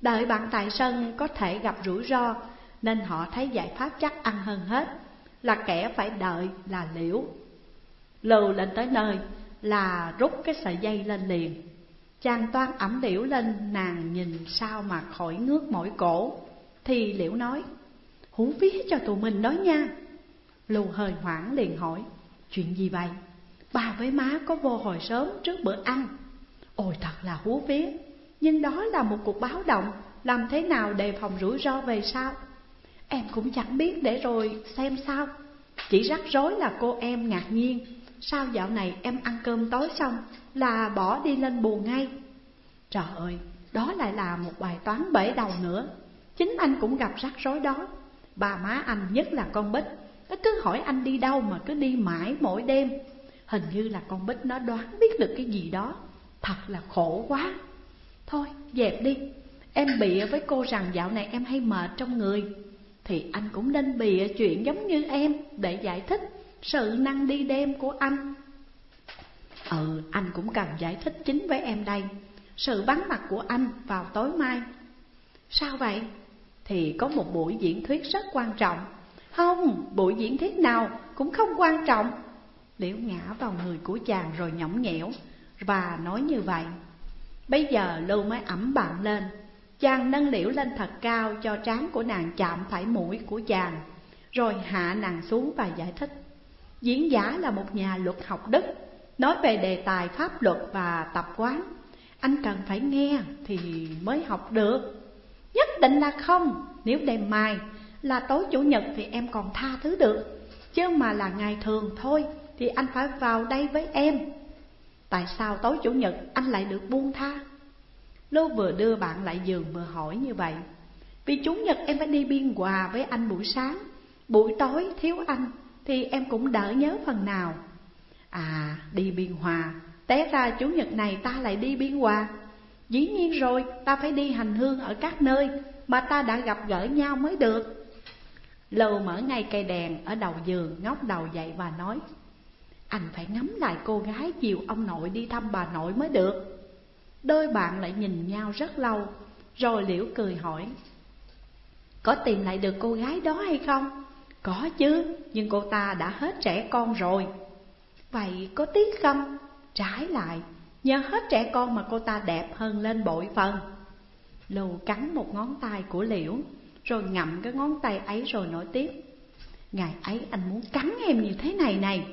Đợi bạn tại sân có thể gặp rủi ro, Nên họ thấy giải pháp chắc ăn hơn hết, Là kẻ phải đợi là liễu Lưu lên tới nơi là rút cái sợi dây lên liền. Chàng toan ẩm liễu lên, nàng nhìn sao mà khỏi ngước mỏi cổ. Thì liễu nói, Hú vía cho tụi mình đó nha. Lưu hơi hoảng liền hỏi, Chuyện gì vậy? Bà với má có vô hồi sớm trước bữa ăn. Ôi, thật là hú vía. Nhưng đó là một cuộc báo động. Làm thế nào đề phòng rủi ro về sau? Em cũng chẳng biết để rồi xem sao. Chỉ rắc rối là cô em ngạc nhiên. Sao dạo này em ăn cơm tối xong Là bỏ đi lên buồn ngay? Trời ơi, đó lại là một bài toán bể đầu nữa. Chính anh cũng gặp rắc rối đó. Bà má anh nhất là con Bích. Nó cứ hỏi anh đi đâu mà cứ đi mãi mỗi đêm. Hình như là con Bích nó đoán biết được cái gì đó. Thật là khổ quá. Thôi dẹp đi. Em bịa với cô rằng dạo này em hay mệt trong người. Thì anh cũng nên bịa chuyện giống như em Để giải thích sự năng đi đêm của anh. Ừ anh cũng cần giải thích chính với em đây. Sự bắn mặt của anh vào tối mai. Sao vậy? Thì có một buổi diễn thuyết rất quan trọng. Không, buổi diễn thuyết nào cũng không quan trọng. Liễu ngã vào người của chàng rồi nhõng nhẽo Và nói như vậy. Bây giờ Lưu mới ẩm bạn lên. Chàng nâng liễu lên thật cao cho trán của nàng chạm phải mũi của chàng Rồi hạ nàng xuống và giải thích. Diễn giả là một nhà luật học đức Nói về đề tài pháp luật và tập quán. Anh cần phải nghe thì mới học được. Nhất định là không, Nếu đêm mai là tối chủ nhật thì em còn tha thứ được. Chứ mà là ngày thường thôi, Thì anh phải vào đây với em. Tại sao tối chủ nhật anh lại được buông tha? Lô vừa đưa bạn lại giường vừa hỏi như vậy. Vì chủ nhật em phải đi biên hòa với anh buổi sáng, Buổi tối thiếu anh thì em cũng đỡ nhớ phần nào. À đi biên hòa, Té ra chủ nhật này ta lại đi biên hòa. Dĩ nhiên rồi, ta phải đi hành hương ở các nơi Mà ta đã gặp gỡ nhau mới được. Lầu mở ngay cây đèn ở đầu giường, ngóc đầu dậy và nói, Anh phải ngắm lại cô gái chiều ông nội đi thăm bà nội mới được. Đôi bạn lại nhìn nhau rất lâu, Rồi liễu cười hỏi, Có tìm lại được cô gái đó hay không? Có chứ, nhưng cô ta đã hết trẻ con rồi. Vậy có tiếc không? Trái lại, nhờ hết trẻ con mà cô ta đẹp hơn lên bội phần. Lù cắn một ngón tay của Liễu Rồi ngậm cái ngón tay ấy rồi nói tiếp. Ngày ấy anh muốn cắn em như thế này này.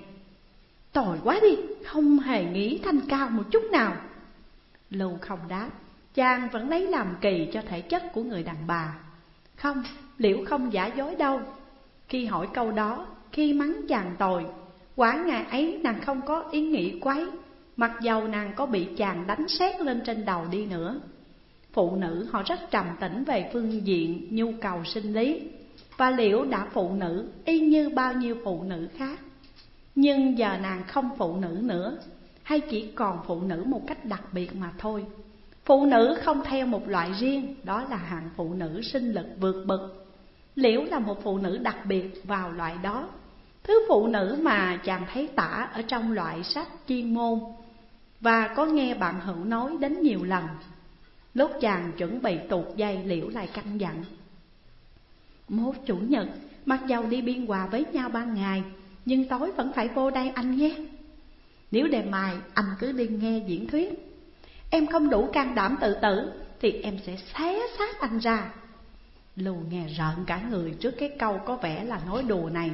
Tồi quá đi, không hề nghĩ thanh cao một chút nào. Lưu không đáp Chàng vẫn lấy làm kỳ cho thể chất của người đàn bà. Không, Liễu không giả dối đâu khi hỏi câu đó, khi mắng chàng tồi Quả ngày ấy nàng không có ý nghĩ quấy Mặc dầu nàng có bị chàng đánh xét lên trên đầu đi nữa. Phụ nữ họ rất trầm tĩnh về phương diện nhu cầu sinh lý Và liễu đã phụ nữ y như bao nhiêu phụ nữ khác? Nhưng giờ nàng không phụ nữ nữa Hay chỉ còn phụ nữ một cách đặc biệt mà thôi. Phụ nữ không theo một loại riêng Đó là hạng phụ nữ sinh lực vượt bậc. Liễu là một phụ nữ đặc biệt vào loại đó. Thứ phụ nữ mà chàng thấy tả ở trong loại sách chuyên môn. Và có nghe bạn hữu nói đến nhiều lần. Lúc chàng chuẩn bị tuột dây, liễu lại căn dặn. Mốt chủ nhật, mặc dầu đi biên hòa với nhau ban ngày, Nhưng tối vẫn phải vô đây anh nhé. Nếu đề mai anh cứ đi nghe diễn thuyết, Em không đủ can đảm tự tử, Thì em sẽ xé xác anh ra. Lưu nghe rợn cả người trước cái câu có vẻ là nói đùa này.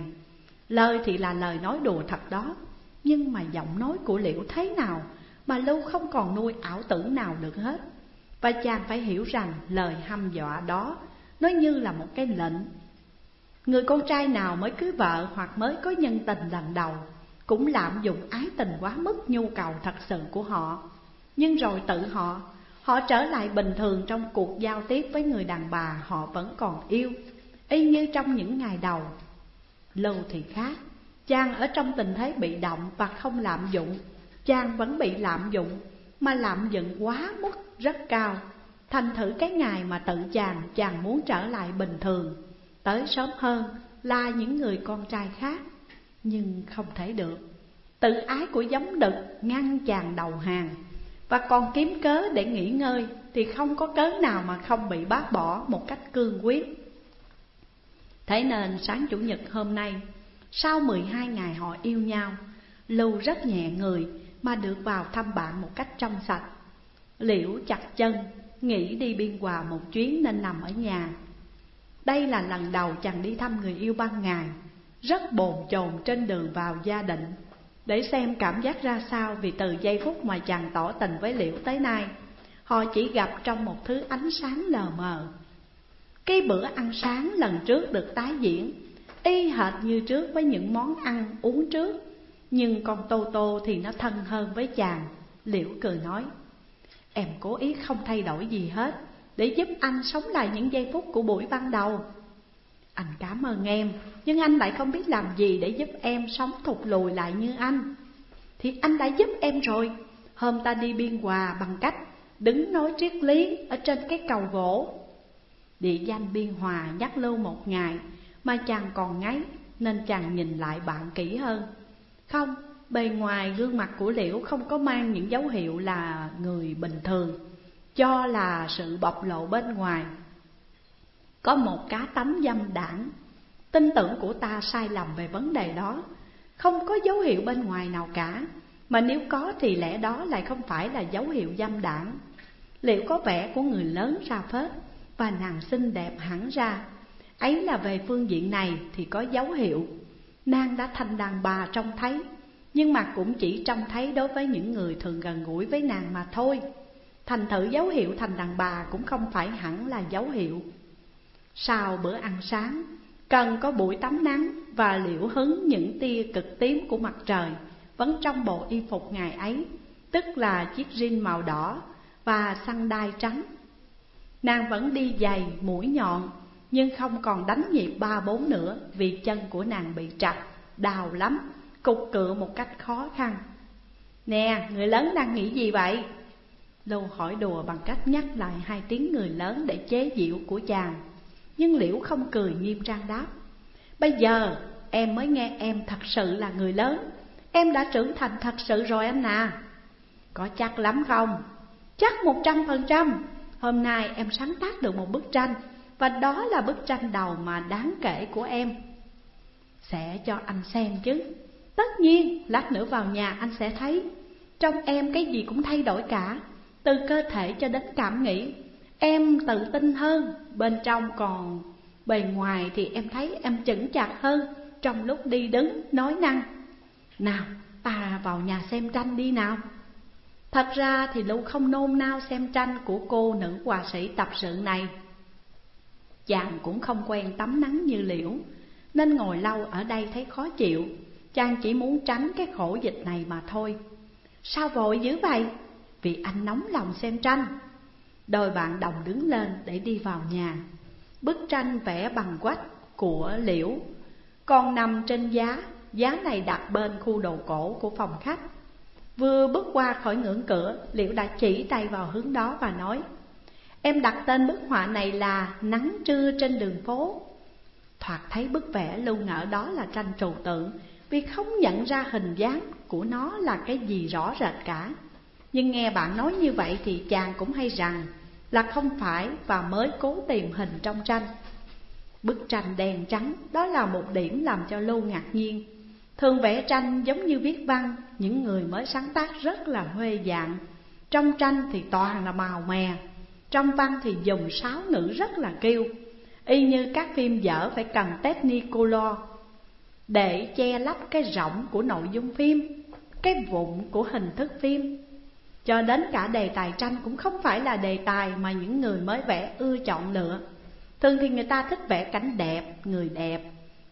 Lời thì là lời nói đùa thật đó, Nhưng mà giọng nói của Liễu thế nào Mà Lưu không còn nuôi ảo tưởng nào được hết. Và chàng phải hiểu rằng lời hăm dọa đó, Nó như là một cái lệnh. Người con trai nào mới cưới vợ hoặc mới có nhân tình lần đầu Cũng lạm dụng ái tình quá mức nhu cầu thật sự của họ. Nhưng rồi tự họ Họ trở lại bình thường trong cuộc giao tiếp với người đàn bà họ vẫn còn yêu, Y như trong những ngày đầu. Lưu thì khác Chàng ở trong tình thế bị động và không lạm dụng. Chàng vẫn bị lạm dụng, Mà lạm dụng quá mức rất cao. Thành thử cái ngày mà tự chàng chàng muốn trở lại bình thường, Tới sớm hơn là những người con trai khác. Nhưng không thể được. Tự ái của giống đực ngăn chàng đầu hàng. Và còn kiếm cớ để nghỉ ngơi Thì không có cớ nào mà không bị bác bỏ một cách cương quyết. Thế nên sáng Chủ nhật hôm nay Sau 12 ngày họ yêu nhau Lưu rất nhẹ người mà được vào thăm bạn một cách trong sạch. Liễu chặt chân, nghĩ đi biên hòa một chuyến nên nằm ở nhà. Đây là lần đầu chàng đi thăm người yêu ban ngày Rất bồn chồn trên đường vào gia định để xem cảm giác ra sao vì từ giây phút mà chàng tỏ tình với Liễu tới nay. Họ chỉ gặp trong một thứ ánh sáng lờ mờ. Cái bữa ăn sáng lần trước được tái diễn, Y hệt như trước với những món ăn uống trước, Nhưng con Tô Tô thì nó thân hơn với chàng, Liễu cười nói. Em cố ý không thay đổi gì hết, Để giúp anh sống lại những giây phút của buổi ban đầu. Anh cảm ơn em Nhưng anh lại không biết làm gì để giúp em sống thụt lùi lại như anh. Thì anh đã giúp em rồi. Hôm ta đi biên hòa bằng cách Đứng nói triết lý ở trên cái cầu gỗ. Địa danh biên hòa nhắc lưu một ngày Mà chàng còn ngáy Nên chàng nhìn lại bạn kỹ hơn. Không, Bề ngoài gương mặt của Liễu không có mang những dấu hiệu là người bình thường Cho là sự bộc lộ bên ngoài. Có một cá tánh dâm đảng. Tin tưởng của ta sai lầm về vấn đề đó. Không có dấu hiệu bên ngoài nào cả. Mà nếu có thì lẽ đó lại không phải là dấu hiệu dâm đảng. Liệu có vẻ của người lớn ra phết? Và nàng xinh đẹp hẳn ra. Ấy là về phương diện này thì có dấu hiệu. Nàng đã thành đàn bà trông thấy. Nhưng mà cũng chỉ trông thấy đối với những người thường gần gũi với nàng mà thôi. Thành thử dấu hiệu thành đàn bà cũng không phải hẳn là dấu hiệu. Sau bữa ăn sáng, cần có buổi tắm nắng và liễu hứng những tia cực tím của mặt trời Vẫn trong bộ y phục ngày ấy, tức là chiếc jean màu đỏ và xăng đai trắng. Nàng vẫn đi giày, mũi nhọn, nhưng không còn đánh nhịp ba bốn nữa Vì chân của nàng bị trật, đau lắm cục cựa một cách khó khăn. Nè, người lớn đang nghĩ gì vậy? lâu hỏi đùa bằng cách nhắc lại hai tiếng người lớn để chế giễu của chàng. Nhưng Liễu không cười nghiêm trang đáp Bây giờ em mới nghe em thật sự là người lớn. Em đã trưởng thành thật sự rồi anh à. Có chắc lắm không? Chắc một trăm phần trăm. Hôm nay em sáng tác được một bức tranh Và đó là bức tranh đầu mà đáng kể của em. Sẽ cho anh xem chứ. Tất nhiên, lát nữa vào nhà anh sẽ thấy. Trong em cái gì cũng thay đổi cả Từ cơ thể cho đến cảm nghĩ. Em tự tin hơn Bên trong còn Bề ngoài thì em thấy em chững chạc hơn Trong lúc đi đứng, nói năng. Nào, ta vào nhà xem tranh đi nào. Thật ra thì Lưu không nôn nao xem tranh của cô nữ hòa sĩ tập sự này. Chàng cũng không quen tắm nắng như liễu Nên ngồi lâu ở đây thấy khó chịu. Chàng chỉ muốn tránh cái khổ dịch này mà thôi. Sao vội dữ vậy? Vì anh nóng lòng xem tranh. Đôi bạn đồng đứng lên để đi vào nhà. Bức tranh vẽ bằng quách của Liễu. Còn nằm trên giá Giá này đặt bên khu đồ cổ của phòng khách. Vừa bước qua khỏi ngưỡng cửa, Liễu đã chỉ tay vào hướng đó và nói, Em đặt tên bức họa này là Nắng trưa trên đường phố. Thoạt thấy bức vẽ lưu ngỡ đó là tranh trừu tượng, vì không nhận ra hình dáng của nó là cái gì rõ rệt cả. Nhưng nghe bạn nói như vậy thì chàng cũng hay rằng là không phải và mới cố tìm hình trong tranh. Bức tranh đèn trắng đó là một điểm làm cho Lưu ngạc nhiên. Thường vẽ tranh giống như viết văn, những người mới sáng tác rất là huê dạng. Trong tranh thì toàn là màu mè, trong văn thì dùng sáo ngữ rất là kêu. Y như các phim dở phải cần technicolor để che lấp cái rộng của nội dung phim, cái vụn của hình thức phim. Cho đến cả đề tài tranh cũng không phải là đề tài mà những người mới vẽ ưa chọn lựa. Thường thì người ta thích vẽ cảnh đẹp, người đẹp,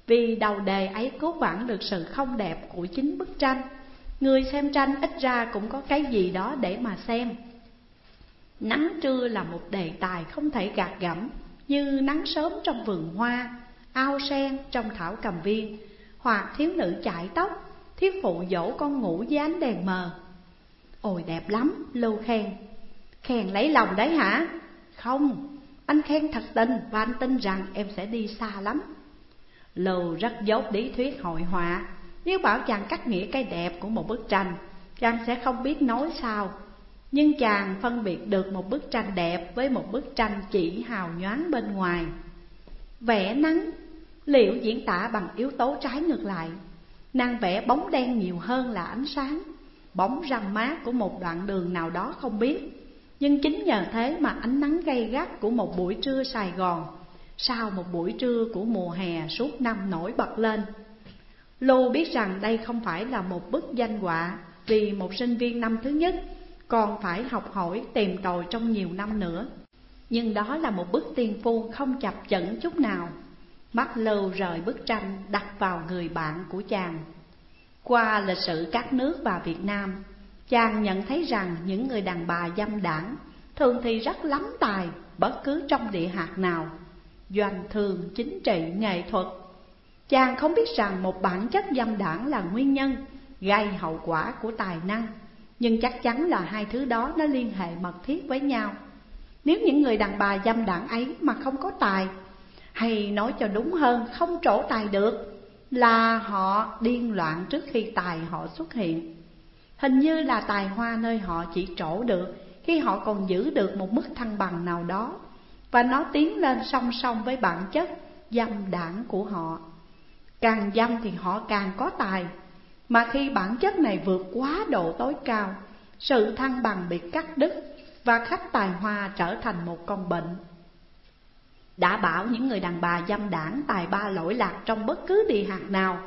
vì đầu đề ấy cố vãn được sự không đẹp của chính bức tranh. Người xem tranh ít ra cũng có cái gì đó để mà xem. Nắng trưa là một đề tài không thể gạt gẫm như nắng sớm trong vườn hoa, ao sen trong thảo cầm viên hoặc thiếu nữ chải tóc, thiếu phụ dỗ con ngủ dưới ánh đèn mờ. Ôi đẹp lắm, Lưu khen. Khen lấy lòng đấy hả? Không, anh khen thật tình và anh tin rằng em sẽ đi xa lắm. Lưu rất dốt lý thuyết hội họa, Nếu bảo chàng cắt nghĩa cái đẹp của một bức tranh Chàng sẽ không biết nói sao Nhưng chàng phân biệt được một bức tranh đẹp Với một bức tranh chỉ hào nhoáng bên ngoài Vẽ nắng Liệu diễn tả bằng yếu tố trái ngược lại Nàng vẽ bóng đen nhiều hơn là ánh sáng Bóng răng mát của một đoạn đường nào đó không biết. Nhưng chính nhờ thế mà ánh nắng gay gắt của một buổi trưa Sài Gòn, Sau một buổi trưa của mùa hè suốt năm nổi bật lên. Lô biết rằng đây không phải là một bức danh họa Vì một sinh viên năm thứ nhất Còn phải học hỏi tìm tòi trong nhiều năm nữa. Nhưng đó là một bức tiên phu không chập chững chút nào. Mắt Lưu rời bức tranh đặt vào người bạn của chàng. Qua lịch sử các nước và Việt Nam Chàng nhận thấy rằng những người đàn bà dâm đảng Thường thì rất lắm tài bất cứ trong địa hạt nào. Doanh thường, chính trị, nghệ thuật. Chàng không biết rằng một bản chất dâm đảng là nguyên nhân Gây hậu quả của tài năng Nhưng chắc chắn là hai thứ đó nó liên hệ mật thiết với nhau. Nếu những người đàn bà dâm đảng ấy mà không có tài hay nói cho đúng hơn không trổ tài được là họ điên loạn trước khi tài họ xuất hiện. Hình như là tài hoa nơi họ chỉ trổ được Khi họ còn giữ được một mức thăng bằng nào đó. Và nó tiến lên song song với bản chất, dâm đảng của họ. Càng dâm thì họ càng có tài. Mà khi bản chất này vượt quá độ tối cao, Sự thăng bằng bị cắt đứt Và khách tài hoa trở thành một con bệnh đã bảo những người đàn bà dâm đảng tài ba lỗi lạc trong bất cứ địa hạt nào.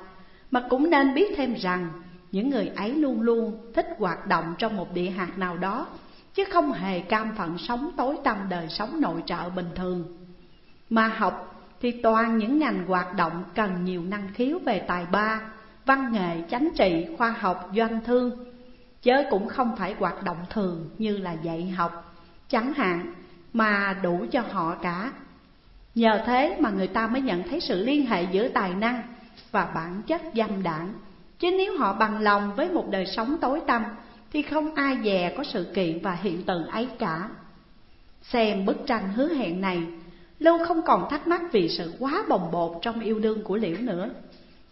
Mà cũng nên biết thêm rằng những người ấy luôn luôn thích hoạt động trong một địa hạt nào đó Chứ không hề cam phận sống tối tăm đời sống nội trợ bình thường. Mà học thì toàn những ngành hoạt động cần nhiều năng khiếu về tài ba Văn nghệ, chánh trị, khoa học, doanh thương Chớ cũng không phải hoạt động thường như là dạy học Chẳng hạn mà đủ cho họ cả. Nhờ thế mà người ta mới nhận thấy sự liên hệ giữa tài năng và bản chất dâm đảng. Chứ nếu họ bằng lòng với một đời sống tối tăm, Thì không ai dè có sự kiện và hiện tượng ấy cả. Xem bức tranh hứa hẹn này, Lưu không còn thắc mắc vì sự quá bồng bột trong yêu đương của Liễu nữa.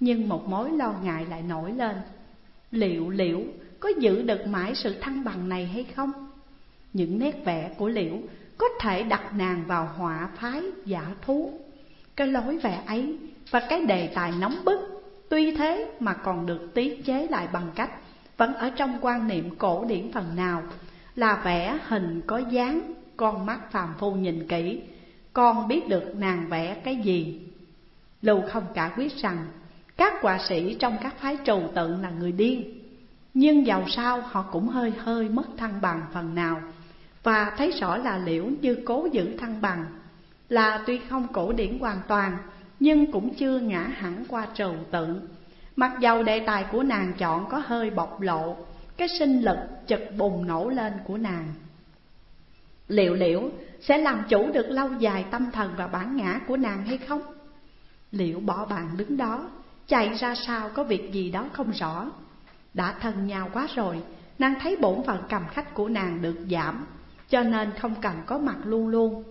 Nhưng một mối lo ngại lại nổi lên. Liệu Liễu có giữ được mãi sự thăng bằng này hay không? Những nét vẽ của Liễu có thể đặt nàng vào họa phái giả thú. Cái lối vẽ ấy và cái đề tài nóng bức, tuy thế mà còn được tiết chế lại bằng cách vẫn ở trong quan niệm cổ điển phần nào, là vẽ hình có dáng, con mắt phàm phu nhìn kỹ, con biết được nàng vẽ cái gì. Lưu không cả quyết rằng, các họa sĩ trong các phái trừu tượng là người điên, nhưng dầu sao họ cũng hơi hơi mất thăng bằng phần nào và thấy rõ là liễu như cố giữ thăng bằng, là tuy không cổ điển hoàn toàn, nhưng cũng chưa ngã hẳn qua trừu tượng. Mặc dầu đề tài của nàng chọn có hơi bộc lộ, cái sinh lực chật bùng nổ lên của nàng. Liệu liễu sẽ làm chủ được lâu dài tâm thần và bản ngã của nàng hay không? Liễu bỏ bàn đứng đó, chạy ra sao có việc gì đó không rõ. Đã thân nhau quá rồi, nàng thấy bổn phận cầm khách của nàng được giảm cho nên không cần có mặt luôn luôn.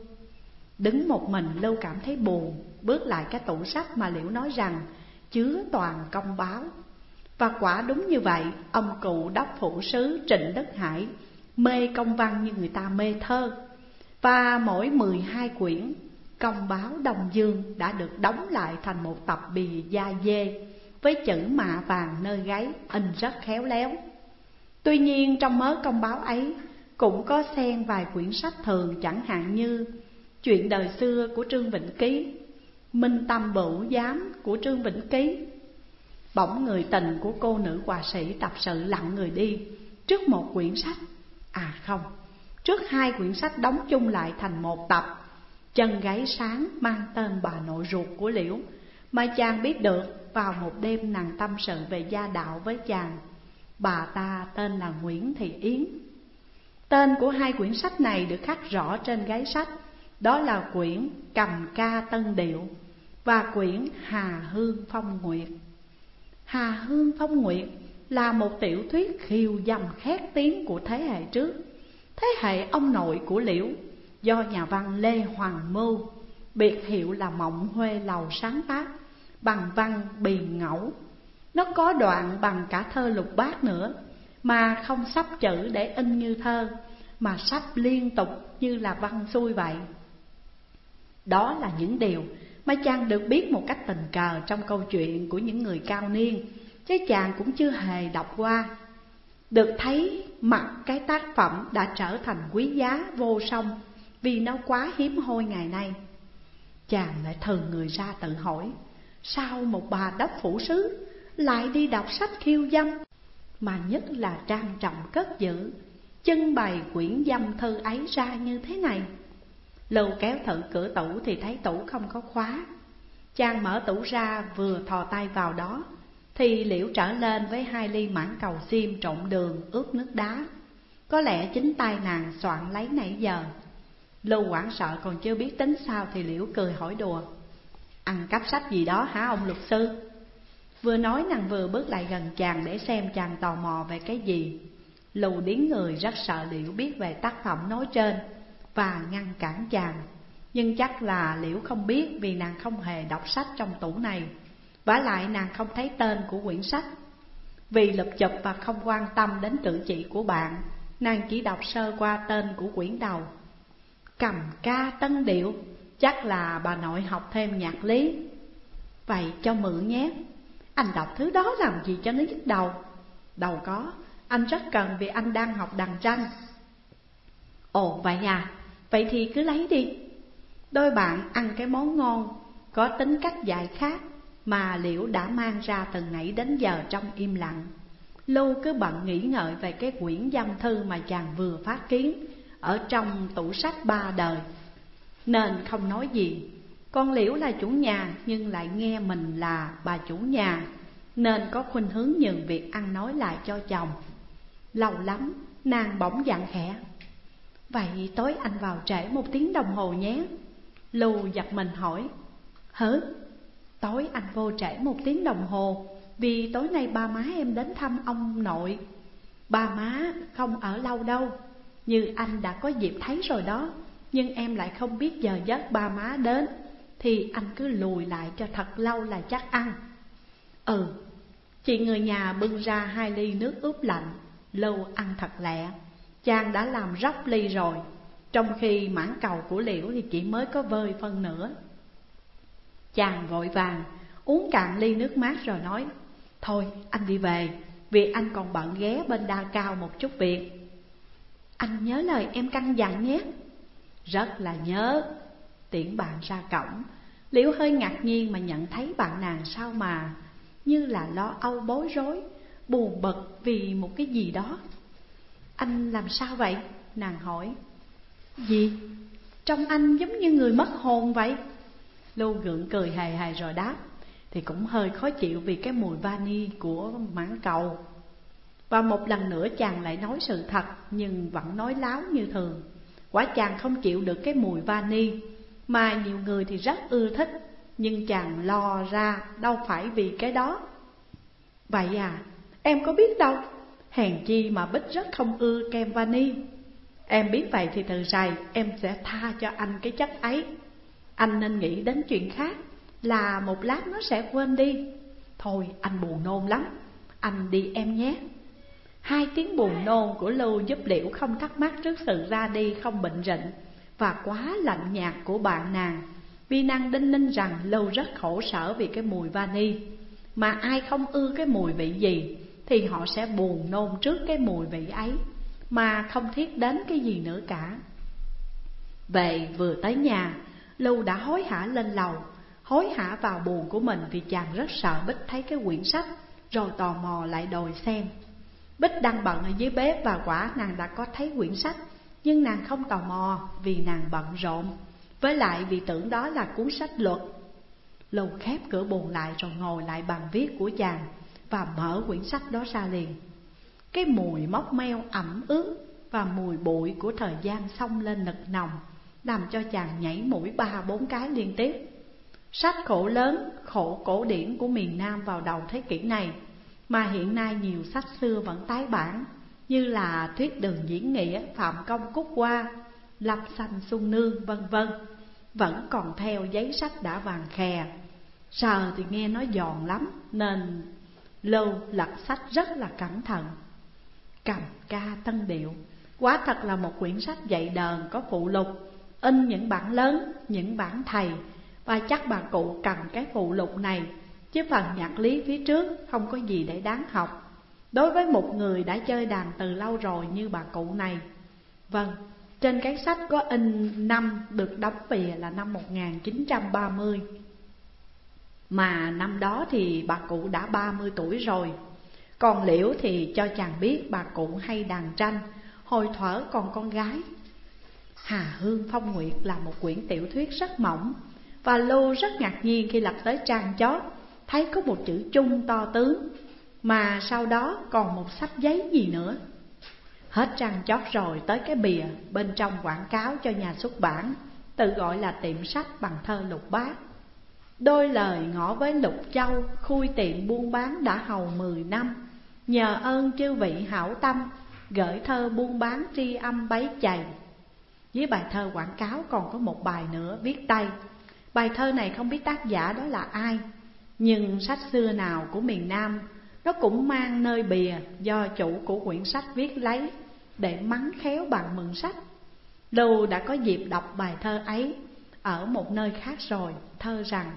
Đứng một mình Lưu cảm thấy buồn, Bước lại cái tủ sách mà Liễu nói rằng, Chứa toàn công báo. Và quả đúng như vậy, Ông cụ đốc phủ sứ Trịnh Đức Hải Mê công văn như người ta mê thơ. Và mỗi 12 quyển, Công báo Đông Dương đã được đóng lại thành một tập bì da dê Với chữ mạ vàng nơi gáy in rất khéo léo. Tuy nhiên trong mớ công báo ấy cũng có xen vài quyển sách thường chẳng hạn như Chuyện đời xưa của Trương Vĩnh Ký Minh Tâm Bửu Giám của Trương Vĩnh Ký Bỗng người tình của cô nữ hòa sĩ tập sự lặng người đi. Trước một quyển sách À không, trước hai quyển sách đóng chung lại thành một tập Chân gáy sáng mang tên bà nội ruột của Liễu Mà chàng biết được vào một đêm nàng tâm sự về gia đạo với chàng. Bà ta tên là Nguyễn Thị Yến. Tên của hai quyển sách này được khắc rõ trên gáy sách. Đó là quyển Cầm ca Tân Điệu Và quyển Hà Hương Phong Nguyệt. Hà Hương Phong Nguyệt là một tiểu thuyết khiêu dầm khét tiếng của thế hệ trước. Thế hệ ông nội của Liễu, Do nhà văn Lê Hoàng Mưu, Biệt hiệu là Mộng Huê Lầu sáng tác, Bằng văn Biền Ngẫu. Nó có đoạn bằng cả thơ lục bát nữa mà không sắp chữ để in như thơ, Mà sắp liên tục như là văn xuôi vậy. Đó là những điều mà chàng được biết một cách tình cờ Trong câu chuyện của những người cao niên, Chứ chàng cũng chưa hề đọc qua. Được thấy mặt cái tác phẩm đã trở thành quý giá vô song Vì nó quá hiếm hoi ngày nay, Chàng lại thường người ra tự hỏi, Sao một bà đốc phủ sứ lại đi đọc sách khiêu dâm? Mà nhất là trang trọng cất giữ, chân bày quyển dâm thư ấy ra như thế này. Lưu kéo thử cửa tủ thì thấy tủ không có khóa. Chàng mở tủ ra vừa thò tay vào đó, Thì liễu trở lên với hai ly mãn cầu xiêm trộn đường ướp nước đá. Có lẽ chính tay nàng soạn lấy nãy giờ. Lưu quảng sợ còn chưa biết tính sao thì liễu cười hỏi đùa. Ăn cắp sách gì đó hả ông luật sư? Vừa nói nàng vừa bước lại gần chàng để xem chàng tò mò về cái gì. Lù điến người rất sợ liễu biết về tác phẩm nói trên Và ngăn cản chàng. Nhưng chắc là liễu không biết vì nàng không hề đọc sách trong tủ này. Vả lại nàng không thấy tên của quyển sách. Vì lụp chụp và không quan tâm đến tự chỉ của bạn, Nàng chỉ đọc sơ qua tên của quyển đầu. Cầm ca tân điệu, Chắc là bà nội học thêm nhạc lý. Vậy cho mượn nhé. Anh đọc thứ đó làm gì cho nó nhức đầu? Đầu có. Anh rất cần vì anh đang học đàn tranh. Ồ, vậy à? Vậy thì cứ lấy đi. Đôi bạn ăn cái món ngon, Có tính cách dạy khác, Mà Liễu đã mang ra từ nãy đến giờ trong im lặng. Lưu cứ bận nghĩ ngợi về cái quyển dâm thư mà chàng vừa phát kiến Ở trong tủ sách ba đời. Nên không nói gì. Con Liễu là chủ nhà nhưng lại nghe mình là bà chủ nhà, nên có khuynh hướng nhường việc ăn nói lại cho chồng. Lâu lắm, nàng bỗng dặn khẽ. Vậy tối anh vào trễ một tiếng đồng hồ nhé. Lưu giật mình hỏi. Hử? Tối anh vô trễ một tiếng đồng hồ vì tối nay ba má em đến thăm ông nội. Ba má không ở lâu đâu, như anh đã có dịp thấy rồi đó. Nhưng em lại không biết giờ giấc ba má đến thì anh cứ lùi lại cho thật lâu là chắc ăn. Ừ, chị người nhà bưng ra hai ly nước ướp lạnh Lâu ăn thật lẹ. Chàng đã làm róc ly rồi. Trong khi mãn cầu của liễu thì chỉ mới có vơi phân nữa. Chàng vội vàng uống cạn ly nước mát rồi nói Thôi anh đi về Vì anh còn bận ghé bên đa cao một chút việc. Anh nhớ lời em căn dặn nhé. Rất là nhớ. Tiễn bạn ra cổng. Liễu hơi ngạc nhiên mà nhận thấy bạn nàng sao mà Như là lo âu bối rối, Buồn bực vì một cái gì đó. Anh làm sao vậy? Nàng hỏi. Gì? Trong anh giống như người mất hồn vậy? Lưu gượng cười hề hề rồi đáp. Thì cũng hơi khó chịu vì cái mùi vani của mãn cầu. Và một lần nữa chàng lại nói sự thật, Nhưng vẫn nói láo như thường. Quả chàng không chịu được cái mùi vani. Mà nhiều người thì rất ưa thích Nhưng chàng lo ra đâu phải vì cái đó. Vậy à, em có biết đâu Hèn chi mà Bích rất không ưa kem vani. Em biết vậy thì từ rày em sẽ tha cho anh cái chất ấy. Anh nên nghĩ đến chuyện khác Là một lát nó sẽ quên đi. Thôi anh buồn nôn lắm Anh đi em nhé. Hai tiếng buồn nôn của Lưu giúp Liễu không thắc mắc trước sự ra đi không bệnh rịnh. Và quá lạnh nhạt của bạn nàng. Vì nàng đinh ninh rằng lâu rất khổ sở vì cái mùi vani. Mà ai không ưa cái mùi vị gì, Thì họ sẽ buồn nôn trước cái mùi vị ấy, Mà không thiết đến cái gì nữa cả. Về vừa tới nhà, Lưu đã hối hả lên lầu. Hối hả vào buồn của mình vì chàng rất sợ Bích thấy cái quyển sách, Rồi tò mò lại đòi xem. Bích đang bận ở dưới bếp và quả nàng đã có thấy quyển sách nhưng nàng không tò mò vì nàng bận rộn Với lại vì tưởng đó là cuốn sách luật. Lầu khép cửa buồn lại rồi ngồi lại bàn viết của chàng Và mở quyển sách đó ra liền. Cái mùi móc meo ẩm ướt Và mùi bụi của thời gian xông lên nực nồng Làm cho chàng nhảy mũi ba bốn cái liên tiếp. Sách khổ lớn, khổ cổ điển của miền Nam vào đầu thế kỷ này mà hiện nay nhiều sách xưa vẫn tái bản như là Thuyết Đường Diễn Nghĩa, Phạm Công Cúc Hoa, Lập Xanh Xuân Nương vân vân vẫn còn theo giấy sách đã vàng khè. Sờ thì nghe nó giòn lắm nên lâu lật sách rất là cẩn thận Cầm ca tân điệu Quá thật là một quyển sách dạy đờn có phụ lục In những bản lớn, những bản thầy Và chắc bà cụ cần cái phụ lục này Chứ phần nhạc lý phía trước không có gì để đáng học Đối với một người đã chơi đàn từ lâu rồi như bà cụ này Vâng, trên cái sách có in năm được đóng bìa là năm 1930 Mà năm đó thì bà cụ đã 30 tuổi rồi. Còn Liễu thì cho chàng biết bà cụ hay đàn tranh Hồi thở còn con gái. Hà Hương Phong Nguyệt là một quyển tiểu thuyết rất mỏng Và Lưu rất ngạc nhiên khi lật tới trang chót Thấy có một chữ chung to tướng. Mà sau đó còn một sách giấy gì nữa? Hết trang chót rồi tới cái bìa Bên trong quảng cáo cho nhà xuất bản, Tự gọi là tiệm sách bằng thơ lục bát Đôi lời ngõ với lục châu, Khui tiệm buôn bán đã hầu mười năm. Nhờ ơn chư vị hảo tâm, Gửi thơ buôn bán tri âm bấy chày. Dưới bài thơ quảng cáo còn có một bài nữa viết tay. Bài thơ này không biết tác giả đó là ai, Nhưng sách xưa nào của miền Nam nó cũng mang nơi bìa do chủ của quyển sách viết lấy Để mắng khéo bằng mượn sách. Lưu đã có dịp đọc bài thơ ấy Ở một nơi khác rồi, Thơ rằng,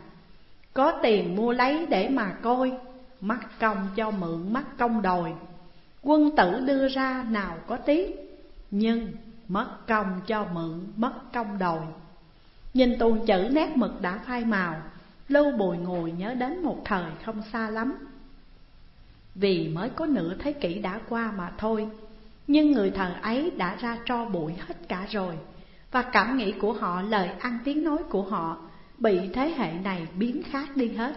Có tiền mua lấy để mà coi, Mắt công cho mượn mắt công đòi. Quân tử đưa ra nào có tiếc, Nhưng mất công cho mượn mất công đòi. Nhìn tuồng chữ nét mực đã phai màu Lưu bồi ngồi nhớ đến một thời không xa lắm. Vì mới có nửa thế kỷ đã qua mà thôi. Nhưng người thờ ấy đã ra tro bụi hết cả rồi Và cảm nghĩ của họ, lời ăn tiếng nói của họ Bị thế hệ này biến khác đi hết.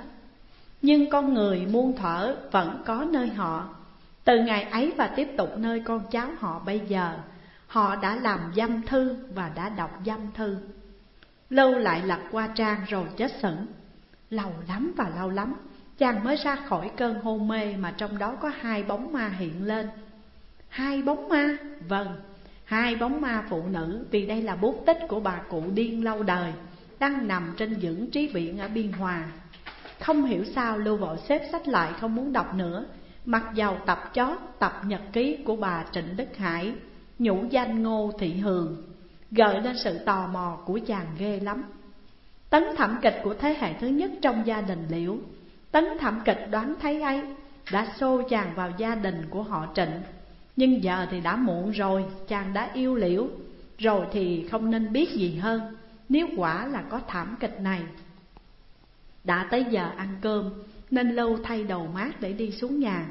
Nhưng con người muôn thở vẫn có nơi họ. Từ ngày ấy và tiếp tục nơi con cháu họ bây giờ Họ đã làm dâm thư và đã đọc dâm thư. Lâu lại lật qua trang rồi chết sững. Lâu lắm và lâu lắm Chàng mới ra khỏi cơn hôn mê mà trong đó có hai bóng ma hiện lên. Hai bóng ma? Vâng, hai bóng ma phụ nữ Vì đây là bút tích của bà cụ điên lâu đời Đang nằm trên dưỡng trí viện ở Biên Hòa. Không hiểu sao Lưu vội xếp sách lại không muốn đọc nữa Mặc dầu tập chót tập nhật ký của bà Trịnh Đức Hải Nhũ danh Ngô Thị Hường Gợi lên sự tò mò của chàng ghê lắm. Tấn thẩm kịch của thế hệ thứ nhất trong gia đình liễu Tấn thẩm kịch đoán thấy ấy, Đã xô chàng vào gia đình của họ trịnh. Nhưng giờ thì đã muộn rồi, Chàng đã yêu liễu, Rồi thì không nên biết gì hơn, Nếu quả là có thảm kịch này. Đã tới giờ ăn cơm, Nên lâu thay đầu mát để đi xuống nhà.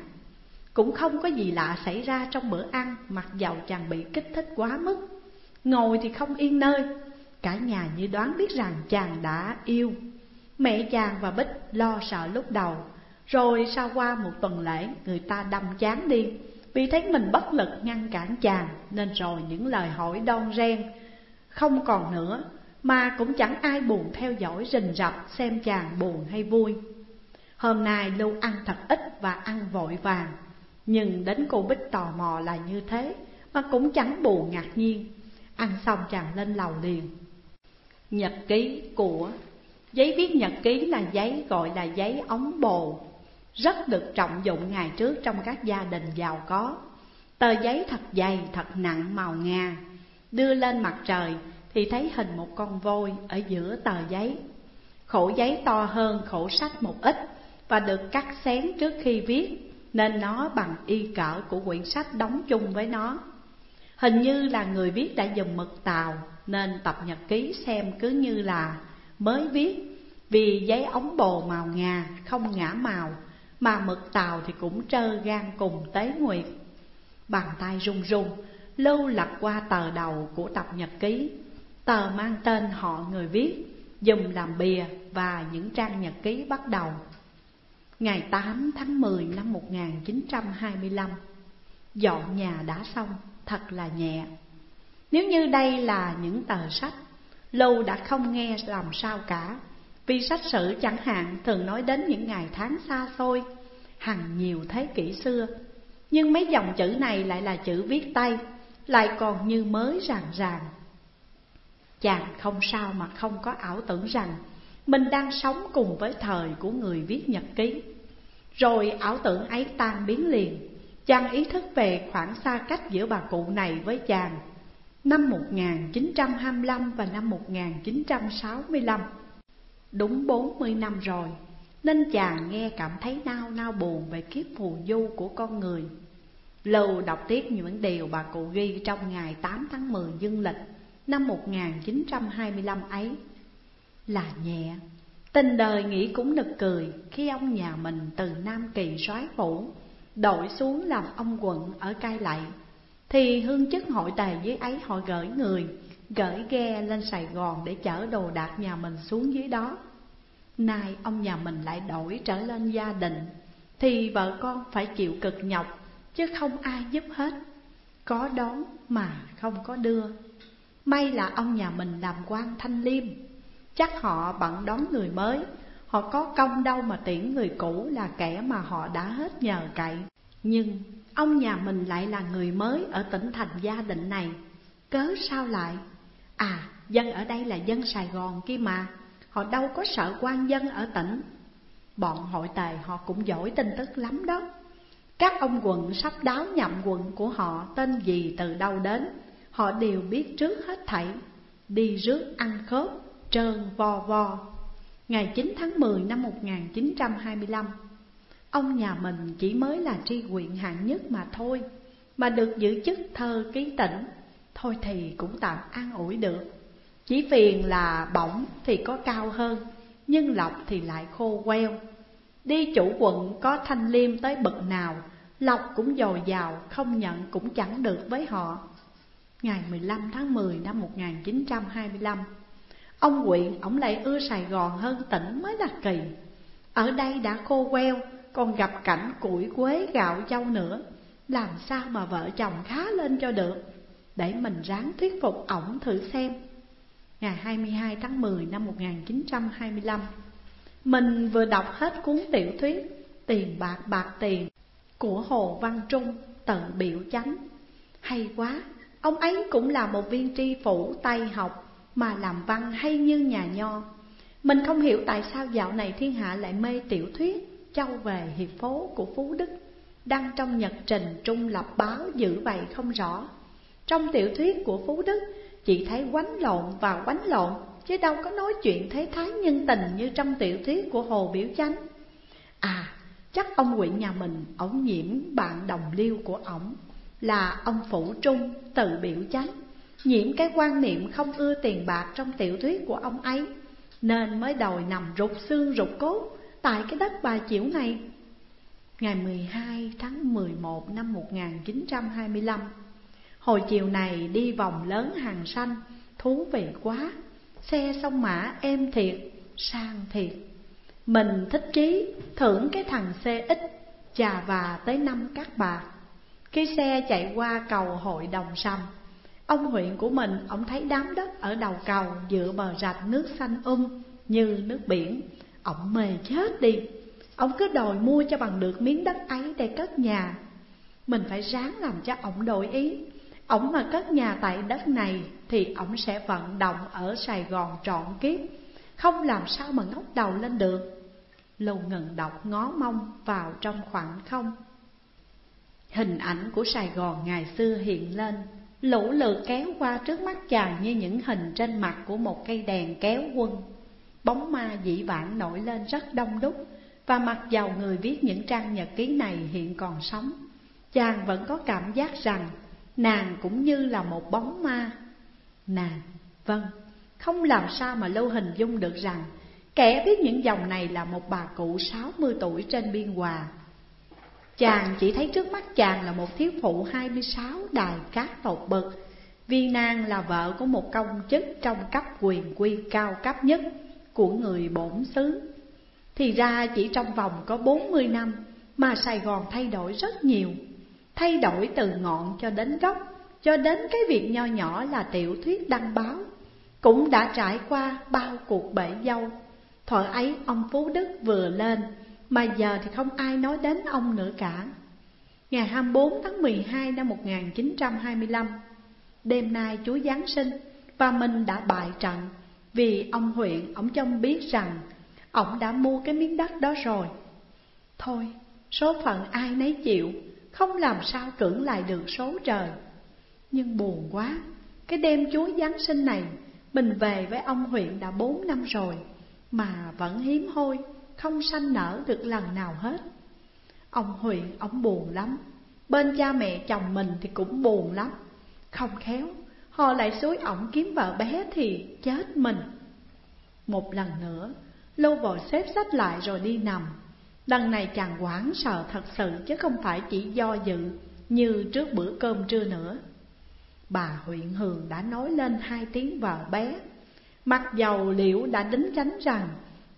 Cũng không có gì lạ xảy ra trong bữa ăn, Mặc dầu chàng bị kích thích quá mức. Ngồi thì không yên nơi, Cả nhà như đoán biết rằng chàng đã yêu. Mẹ chàng và Bích lo sợ lúc đầu. Rồi sau qua một tuần lễ, người ta đâm chán đi. Vì thấy mình bất lực ngăn cản chàng, Nên rồi những lời hỏi đon ren. Không còn nữa, Mà cũng chẳng ai buồn theo dõi rình rập Xem chàng buồn hay vui. Hôm nay Lưu ăn thật ít và ăn vội vàng. Nhưng đến cô Bích tò mò là như thế, Mà cũng chẳng buồn ngạc nhiên. Ăn xong chàng lên lầu liền. Nhật ký của Giấy viết nhật ký là giấy gọi là giấy ống bồ. Rất được trọng dụng ngày trước trong các gia đình giàu có. Tờ giấy thật dày, thật nặng màu ngà Đưa lên mặt trời thì thấy hình một con voi ở giữa tờ giấy. Khổ giấy to hơn khổ sách một ít Và được cắt xén trước khi viết Nên nó bằng y cỡ của quyển sách đóng chung với nó. Hình như là người viết đã dùng mực tàu Nên tập nhật ký xem cứ như là mới viết Vì giấy ống bồ màu ngà không ngã màu, Mà mực tàu thì cũng trơ gan cùng tế nguyệt. Bàn tay run run, Lưu lật qua tờ đầu của tập nhật ký. Tờ mang tên họ người viết, Dùng làm bìa và những trang nhật ký bắt đầu. Ngày 8 tháng 10 năm 1925 Dọn nhà đã xong, thật là nhẹ. Nếu như đây là những tờ sách Lâu đã không nghe làm sao cả. Vì sách sử chẳng hạn thường nói đến những ngày tháng xa xôi, Hằng nhiều thế kỷ xưa. Nhưng mấy dòng chữ này lại là chữ viết tay, Lại còn như mới ràng ràng. Chàng không sao mà không có ảo tưởng rằng Mình đang sống cùng với thời của người viết nhật ký. Rồi ảo tưởng ấy tan biến liền. Chàng ý thức về khoảng xa cách giữa bà cụ này với chàng. Năm 1925 và năm 1965 Đúng 40 năm rồi, Nên chàng nghe cảm thấy nao nao buồn về kiếp phù du của con người. Lưu đọc tiếp những điều bà cụ ghi trong ngày 8 tháng 10 dương lịch năm 1925 ấy. Là nhẹ, Tình đời nghĩ cũng nực cười khi ông nhà mình từ Nam Kỳ soái phủ, Đổi xuống làm ông quận ở cai lậy. Thì hương chức hội tài dưới ấy, họ gửi người, Gửi ghe lên Sài Gòn để chở đồ đạc nhà mình xuống dưới đó. Nay ông nhà mình lại đổi trở lên gia đình. Thì vợ con phải chịu cực nhọc, Chứ không ai giúp hết. Có đón mà không có đưa. May là ông nhà mình làm quan thanh liêm. Chắc họ bận đón người mới. Họ có công đâu mà tiễn người cũ là kẻ mà họ đã hết nhờ cậy. Nhưng ông nhà mình lại là người mới ở tỉnh thành gia định này. Cớ sao lại? À, dân ở đây là dân Sài Gòn kia mà. Họ đâu có sợ quan dân ở tỉnh. Bọn hội tề họ cũng giỏi tin tức lắm đó. Các ông quận sắp đáo nhậm quận của họ tên gì từ đâu đến Họ đều biết trước hết thảy. Đi rước ăn khớp, trơn vo vo. Ngày 9 tháng 10 năm 1925 Ông nhà mình chỉ mới là tri huyện hạng nhất mà thôi Mà được giữ chức thơ ký tỉnh Thôi thì cũng tạm an ủi được. Chỉ phiền là bổng thì có cao hơn Nhưng lọc thì lại khô queo. Đi chủ quận có thanh liêm tới bậc nào Lọc cũng dồi dào, không nhận cũng chẳng được với họ. Ngày 15 tháng 10 năm 1925 Ông huyện ổng lại ưa Sài Gòn hơn tỉnh mới là kỳ. Ở đây đã khô queo, còn gặp cảnh củi quế gạo châu nữa Làm sao mà vợ chồng khá lên cho được? Để mình ráng thuyết phục ổng thử xem. Ngày 22 tháng 10 năm 1925 Mình vừa đọc hết cuốn tiểu thuyết Tiền bạc bạc tiền Của Hồ Văn Trung tự biểu chánh. Hay quá, ông ấy cũng là một viên tri phủ tay học mà làm văn hay như nhà nho. Mình không hiểu tại sao dạo này thiên hạ lại mê tiểu thuyết. Châu về hiệp phố của Phú Đức Đăng trong nhật trình trung lập báo giữ vậy không rõ. Trong tiểu thuyết của Phú Đức Chỉ thấy quánh lộn và quánh lộn Chứ đâu có nói chuyện thế thái nhân tình như trong tiểu thuyết của Hồ Biểu Chánh. À, chắc ông quyện nhà mình, ổng nhiễm bạn đồng liêu của ổng Là ông Phủ Trung từ biểu chánh. Nhiễm cái quan niệm không ưa tiền bạc trong tiểu thuyết của ông ấy Nên mới đòi nằm rụt xương rụt cốt Tại cái đất bà chịu này. Ngày 12 tháng 11 năm 1925 Hồi chiều này đi vòng lớn hàng xanh Thú vị quá. Xe sông mã êm thiệt, sang thiệt. Mình thích trí thưởng cái thằng xe ít Chà và tới năm các bà. Khi xe chạy qua cầu hội đồng sầm. Ông huyện của mình, ông thấy đám đất ở đầu cầu dựa bờ rạch nước xanh um như nước biển. Ông mê chết đi, ông cứ đòi mua cho bằng được miếng đất ấy để cất nhà. Mình phải ráng làm cho ông đổi ý. Ông mà cất nhà tại đất này thì ông sẽ vận động ở Sài Gòn trọn kiếp. Không làm sao mà ngóc đầu lên được. Lâu ngần đọc ngó mông vào trong khoảng không. Hình ảnh của Sài Gòn ngày xưa hiện lên Lũ lượt kéo qua trước mắt chàng như những hình trên mặt của một cây đèn kéo quân Bóng ma dĩ vãng nổi lên rất đông đúc Và mặc dầu người viết những trang nhật ký này hiện còn sống Chàng vẫn có cảm giác rằng nàng cũng như là một bóng ma. Nàng, vâng, không làm sao mà lâu hình dung được rằng Kẻ viết những dòng này là một bà cụ 60 tuổi trên biên hòa. Chàng chỉ thấy trước mắt chàng là một thiếu phụ 26 đài cát tột bực Vì nàng là vợ của một công chức trong cấp quyền quy cao cấp nhất của người bổn xứ. Thì ra chỉ trong vòng có 40 năm mà Sài Gòn thay đổi rất nhiều Thay đổi từ ngọn cho đến gốc Cho đến cái việc nho nhỏ là tiểu thuyết đăng báo. Cũng đã trải qua bao cuộc bể dâu. Thời ấy ông Phú Đức vừa lên mà giờ thì không ai nói đến ông nữa cả. Ngày 24 tháng 12 năm 1925, đêm nay Chúa Giáng sinh và mình đã bại trận vì ông huyện ông trông biết rằng ông đã mua cái miếng đất đó rồi. Thôi, Số phận ai nấy chịu Không làm sao cưỡng lại được số trời. Nhưng buồn quá Cái đêm Chúa Giáng sinh này Mình về với ông huyện đã bốn năm rồi Mà vẫn hiếm hoi Không sanh nở được lần nào hết. Ông huyện ông buồn lắm. Bên cha mẹ chồng mình thì cũng buồn lắm. Không khéo Họ lại xối ổng kiếm vợ bé thì chết mình. Một lần nữa Lâu vội xếp sách lại rồi đi nằm. Lần này chàng quảng sợ thật sự Chứ không phải chỉ do dự, Như trước bữa cơm trưa nữa. Bà huyện Hường đã nói lên hai tiếng vợ bé. Mặc dầu liễu đã đính chánh rằng,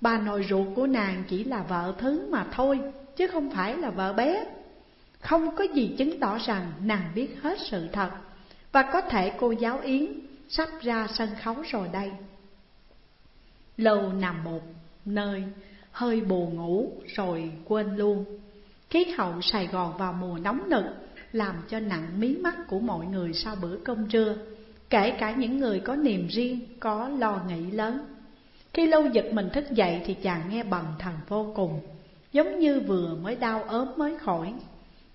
Bà nội ruột của nàng chỉ là vợ thứ mà thôi, Chứ không phải là vợ bé. Không có gì chứng tỏ rằng nàng biết hết sự thật. Và có thể cô giáo Yến sắp ra sân khấu rồi đây. Lâu nằm một nơi hơi buồn ngủ rồi quên luôn. Khí hậu Sài Gòn vào mùa nóng nực Làm cho nặng mí mắt của mọi người sau bữa cơm trưa Kể cả những người có niềm riêng, có lo nghĩ lớn. Khi lâu giật mình thức dậy thì chàng nghe bần thần vô cùng Giống như vừa mới đau ốm mới khỏi.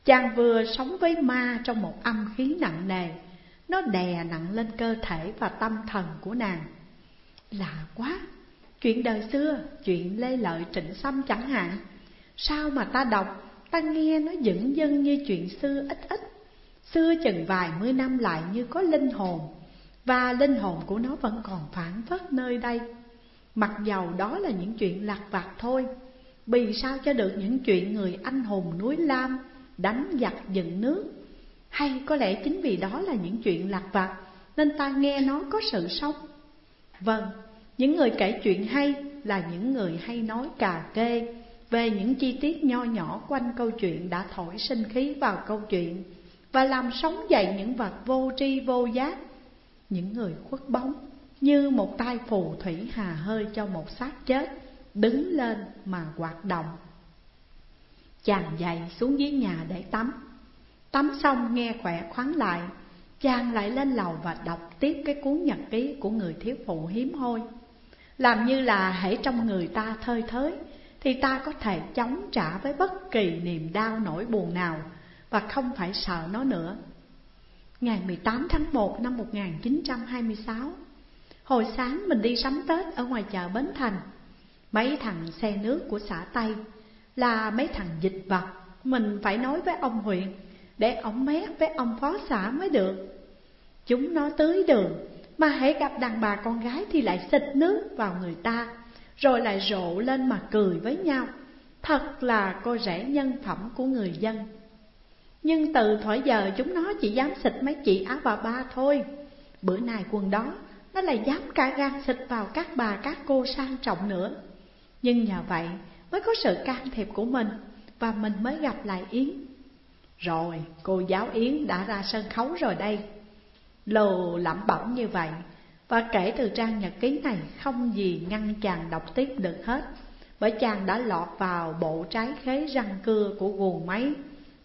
Chàng vừa sống với ma trong một âm khí nặng nề nó đè nặng lên cơ thể và tâm thần của nàng. Lạ quá Chuyện đời xưa, chuyện lê lợi trịnh xâm chẳng hạn. Sao mà ta đọc, ta nghe nó dững dưng như chuyện xưa ít ít. Xưa chừng vài mươi năm lại như có linh hồn Và linh hồn của nó vẫn còn phản phất nơi đây. Mặc dầu đó là những chuyện lạc vặt thôi Vì sao cho được những chuyện người anh hùng núi Lam Đánh giặc dựng nước hay có lẽ chính vì đó là những chuyện lạc vặt Nên ta nghe nó có sự sống. Vâng, những người kể chuyện hay là những người hay nói cà kê Về những chi tiết nho nhỏ quanh câu chuyện đã thổi sinh khí vào câu chuyện Và làm sống dậy những vật vô tri vô giác. Những người khuất bóng như một tay phù thủy hà hơi cho một xác chết Đứng lên mà hoạt động. Chàng dậy xuống dưới nhà để tắm. Tắm xong nghe khỏe khoắn lại, Chàng lại lên lầu và đọc tiếp cái cuốn nhật ký của người thiếu phụ hiếm hoi. Làm như là hãy trong người ta thơi thới, Thì ta có thể chống trả với bất kỳ niềm đau nỗi buồn nào Và không phải sợ nó nữa. Ngày 18 tháng 1 năm 1926 Hồi sáng mình đi sắm Tết ở ngoài chợ Bến Thành, Mấy thằng xe nước của xã Tây Là mấy thằng dịch vật, Mình phải nói với ông huyện để ông mét với ông phó xã mới được. Chúng nó tưới đường, mà hãy gặp đàn bà con gái thì lại xịt nước vào người ta, Rồi lại rộ lên mà cười với nhau. Thật là cô rẻ nhân phẩm của người dân. Nhưng từ thổi giờ chúng nó chỉ dám xịt mấy chị áo bà ba thôi. Bữa nay quần đó, nó lại dám cả gan xịt vào các bà, các cô sang trọng nữa. Nhưng nhờ vậy, mới có sự can thiệp của mình, Và mình mới gặp lại Yến. Rồi, cô giáo Yến đã ra sân khấu rồi đây. Lồ lẩm bẩm như vậy, Và kể từ trang nhật ký này không gì ngăn chàng đọc tiếp được hết, Bởi chàng đã lọt vào bộ trái khế răng cưa của guồng máy.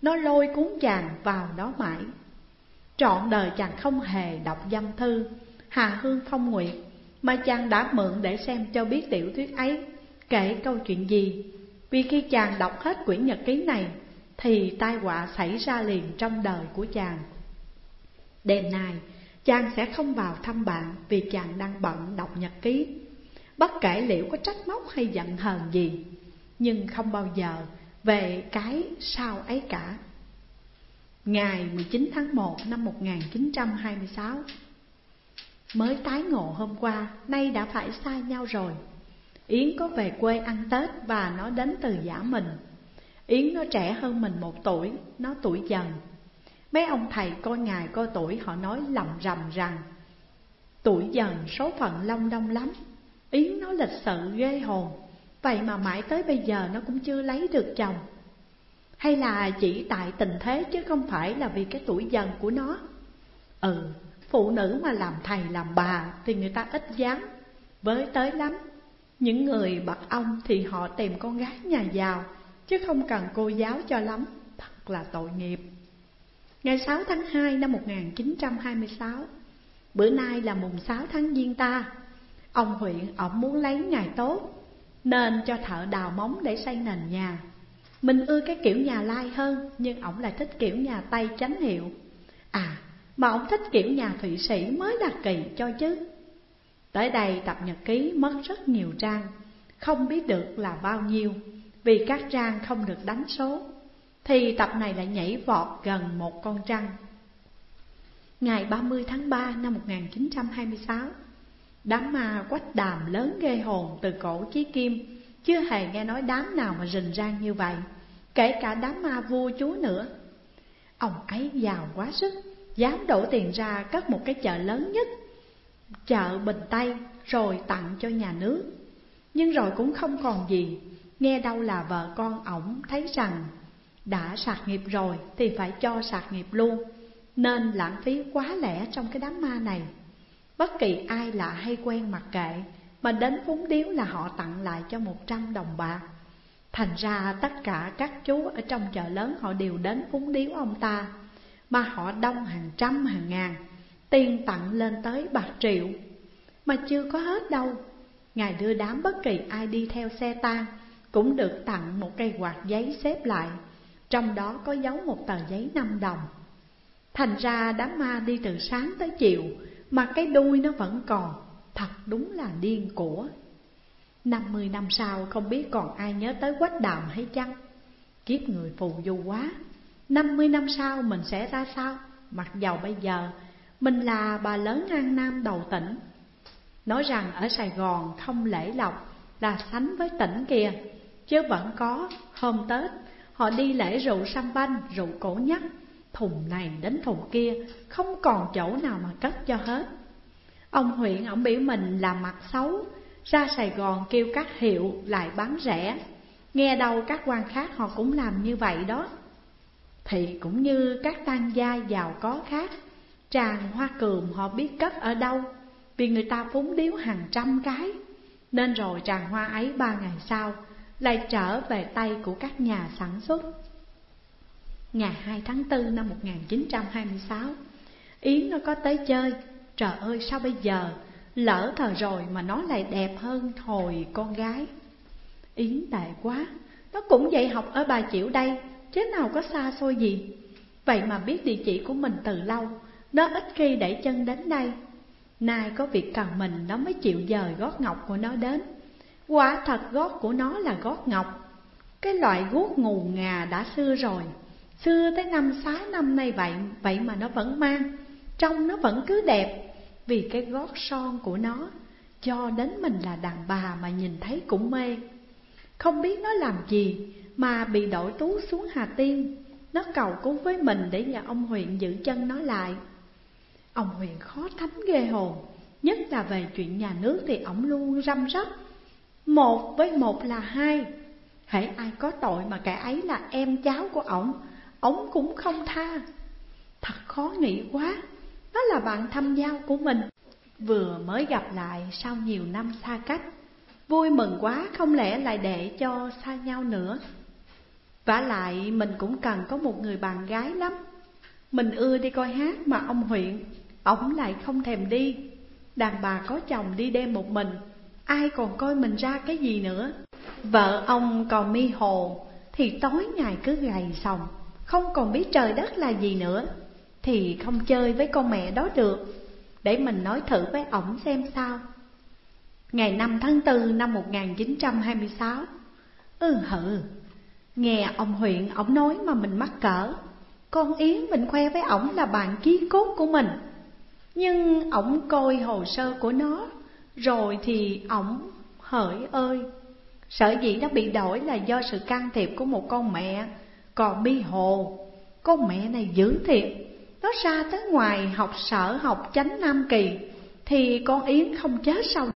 Nó lôi cuốn chàng vào đó mãi. Trọn đời chàng không hề đọc dâm thư, Hà Hương Phong Nguyệt, Mà chàng đã mượn để xem cho biết tiểu thuyết ấy, Kể câu chuyện gì. Vì khi chàng đọc hết quyển nhật ký này thì tai họa xảy ra liền trong đời của chàng. Đêm nay chàng sẽ không vào thăm bạn vì chàng đang bận đọc nhật ký. Bất kể liệu có trách móc hay giận hờn gì Nhưng không bao giờ về cái sao ấy cả. Ngày 19 tháng 1 năm 1926 Mới tái ngộ hôm qua, nay đã phải xa nhau rồi. Yến có về quê ăn Tết và nó đến từ giả mình. Yến nó trẻ hơn mình một tuổi, nó tuổi dần. Mấy ông thầy coi ngài coi tuổi họ nói lầm rầm rằng Tuổi dần số phận long đông lắm. Yến nó lịch sự ghê hồn. Vậy mà mãi tới bây giờ nó cũng chưa lấy được chồng. Hay là chỉ tại tình thế chứ không phải là vì cái tuổi dần của nó? Ừ, phụ nữ mà làm thầy làm bà thì người ta ít dám. Với tới lắm Những người bậc ông thì họ tìm con gái nhà giàu Chứ không cần cô giáo cho lắm. Thật là tội nghiệp. Ngày 6 tháng 2 năm 1926 Bữa nay là mùng 6 tháng Giêng ta, Ông huyện ổng muốn lấy ngày tốt, Nên cho thợ đào móng để xây nền nhà. Mình ưa cái kiểu nhà lai hơn, Nhưng ổng lại thích kiểu nhà Tây chánh hiệu. À mà ổng thích kiểu nhà Thụy Sĩ mới là kỳ cho chứ. Tới đây tập nhật ký mất rất nhiều trang, Không biết được là bao nhiêu. Vì các trang không được đánh số, Thì tập này lại nhảy vọt gần một con trăng. Ngày 30 tháng 3 năm 1926 Đám ma quách đàm lớn ghê hồn từ cổ chí kim, Chưa hề nghe nói đám nào mà rình rang như vậy, Kể cả đám ma vua chúa nữa. Ông ấy giàu quá sức, Dám đổ tiền ra cất một cái chợ lớn nhất, Chợ Bình Tây, rồi tặng cho nhà nước. Nhưng rồi cũng không còn gì Nghe đâu là vợ con ổng thấy rằng Đã sạc nghiệp rồi thì phải cho sạc nghiệp luôn. Nên lãng phí quá lẻ trong cái đám ma này. Bất kỳ ai lạ hay quen mặc kệ, Mà đến phúng điếu là họ tặng lại cho một trăm đồng bạc. Thành ra tất cả các chú ở trong chợ lớn họ đều đến phúng điếu ông ta, Mà họ đông hàng trăm hàng ngàn, Tiền tặng lên tới bạc triệu. Mà chưa có hết đâu, Ngài đưa đám bất kỳ ai đi theo xe tang. Cũng được tặng một cây quạt giấy xếp lại, Trong đó có dấu một tờ giấy năm đồng. Thành ra đám ma đi từ sáng tới chiều, Mà cái đuôi nó vẫn còn, Thật đúng là điên của. Năm mươi năm sau, không biết còn ai nhớ tới quách đàm hay chăng? Kiếp người phù du quá. Năm mươi năm sau mình sẽ ra sao? Mặc dầu bây giờ, Mình là bà lớn An Nam đầu tỉnh. Nói rằng ở Sài Gòn không lễ lọc Là sánh với tỉnh kia. Chứ vẫn có hôm Tết Họ đi lễ rượu sâm banh, rượu cổ nhắc Thùng này đến thùng kia Không còn chỗ nào mà cất cho hết. Ông huyện ông biểu mình làm mặt xấu ra Sài Gòn kêu các hiệu lại bán rẻ. Nghe đâu các quan khác họ cũng làm như vậy đó. Thì cũng như các tang gia giàu có khác Tràng hoa cườm họ biết cất ở đâu Vì người ta phúng điếu hàng trăm cái. Nên rồi tràng hoa ấy ba ngày sau lại trở về tay của các nhà sản xuất. Ngày 2 tháng 4 năm 1926 Yến nó có tới chơi. Trời ơi, sao bây giờ? Lỡ thời rồi mà nó lại đẹp hơn hồi con gái. Yến tệ quá, Nó cũng dạy học ở bà Chiểu đây, Chứ nào có xa xôi gì. Vậy mà biết địa chỉ của mình từ lâu, Nó ít khi để chân đến đây. Nay có việc cần mình, Nó mới chịu dời gót ngọc của nó đến. Quả thật gót của nó là gót ngọc. Cái loại guốc ngù ngà đã xưa rồi. Xưa tới năm sáu năm nay vậy Vậy mà nó vẫn mang. Trông nó vẫn cứ đẹp. Vì cái gót son của nó, Cho đến mình là đàn bà mà nhìn thấy cũng mê. Không biết nó làm gì mà bị đội tú xuống Hà Tiên. Nó cầu cứu với mình để nhờ ông huyện giữ chân nó lại. Ông huyện khó thánh ghê hồn. Nhất là về chuyện nhà nước thì ổng luôn răm rắp. Một với một là hai. Hãy ai có tội mà kẻ ấy là em cháu của ổng Ổng cũng không tha. Thật khó nghĩ quá. Nó là bạn thăm giao của mình. Vừa mới gặp lại sau nhiều năm xa cách. Vui mừng quá, không lẽ lại để cho xa nhau nữa? Vả lại, mình cũng cần có một người bạn gái lắm. Mình ưa đi coi hát mà ông huyện, ổng lại không thèm đi. Đàn bà có chồng đi đêm một mình. Ai còn coi mình ra cái gì nữa? Vợ ông còn mi hồ, Thì tối ngày cứ gầy sòng, Không còn biết trời đất là gì nữa. Thì không chơi với con mẹ đó được, Để mình nói thử với ổng xem sao. Ngày 5 tháng 4 năm 1926 Ừ hừ Nghe ông huyện ổng nói mà mình mắc cỡ. Con Yến mình khoe với ổng là bạn chí cốt của mình. Nhưng ổng coi hồ sơ của nó rồi thì ổng hỡi ơi, Sở dĩ nó bị đổi là do sự can thiệp của một con mẹ. Còn bi hồ, Con mẹ này dữ thiệt. Nó ra tới ngoài học sở học chánh Nam Kỳ Thì con Yến không chết sao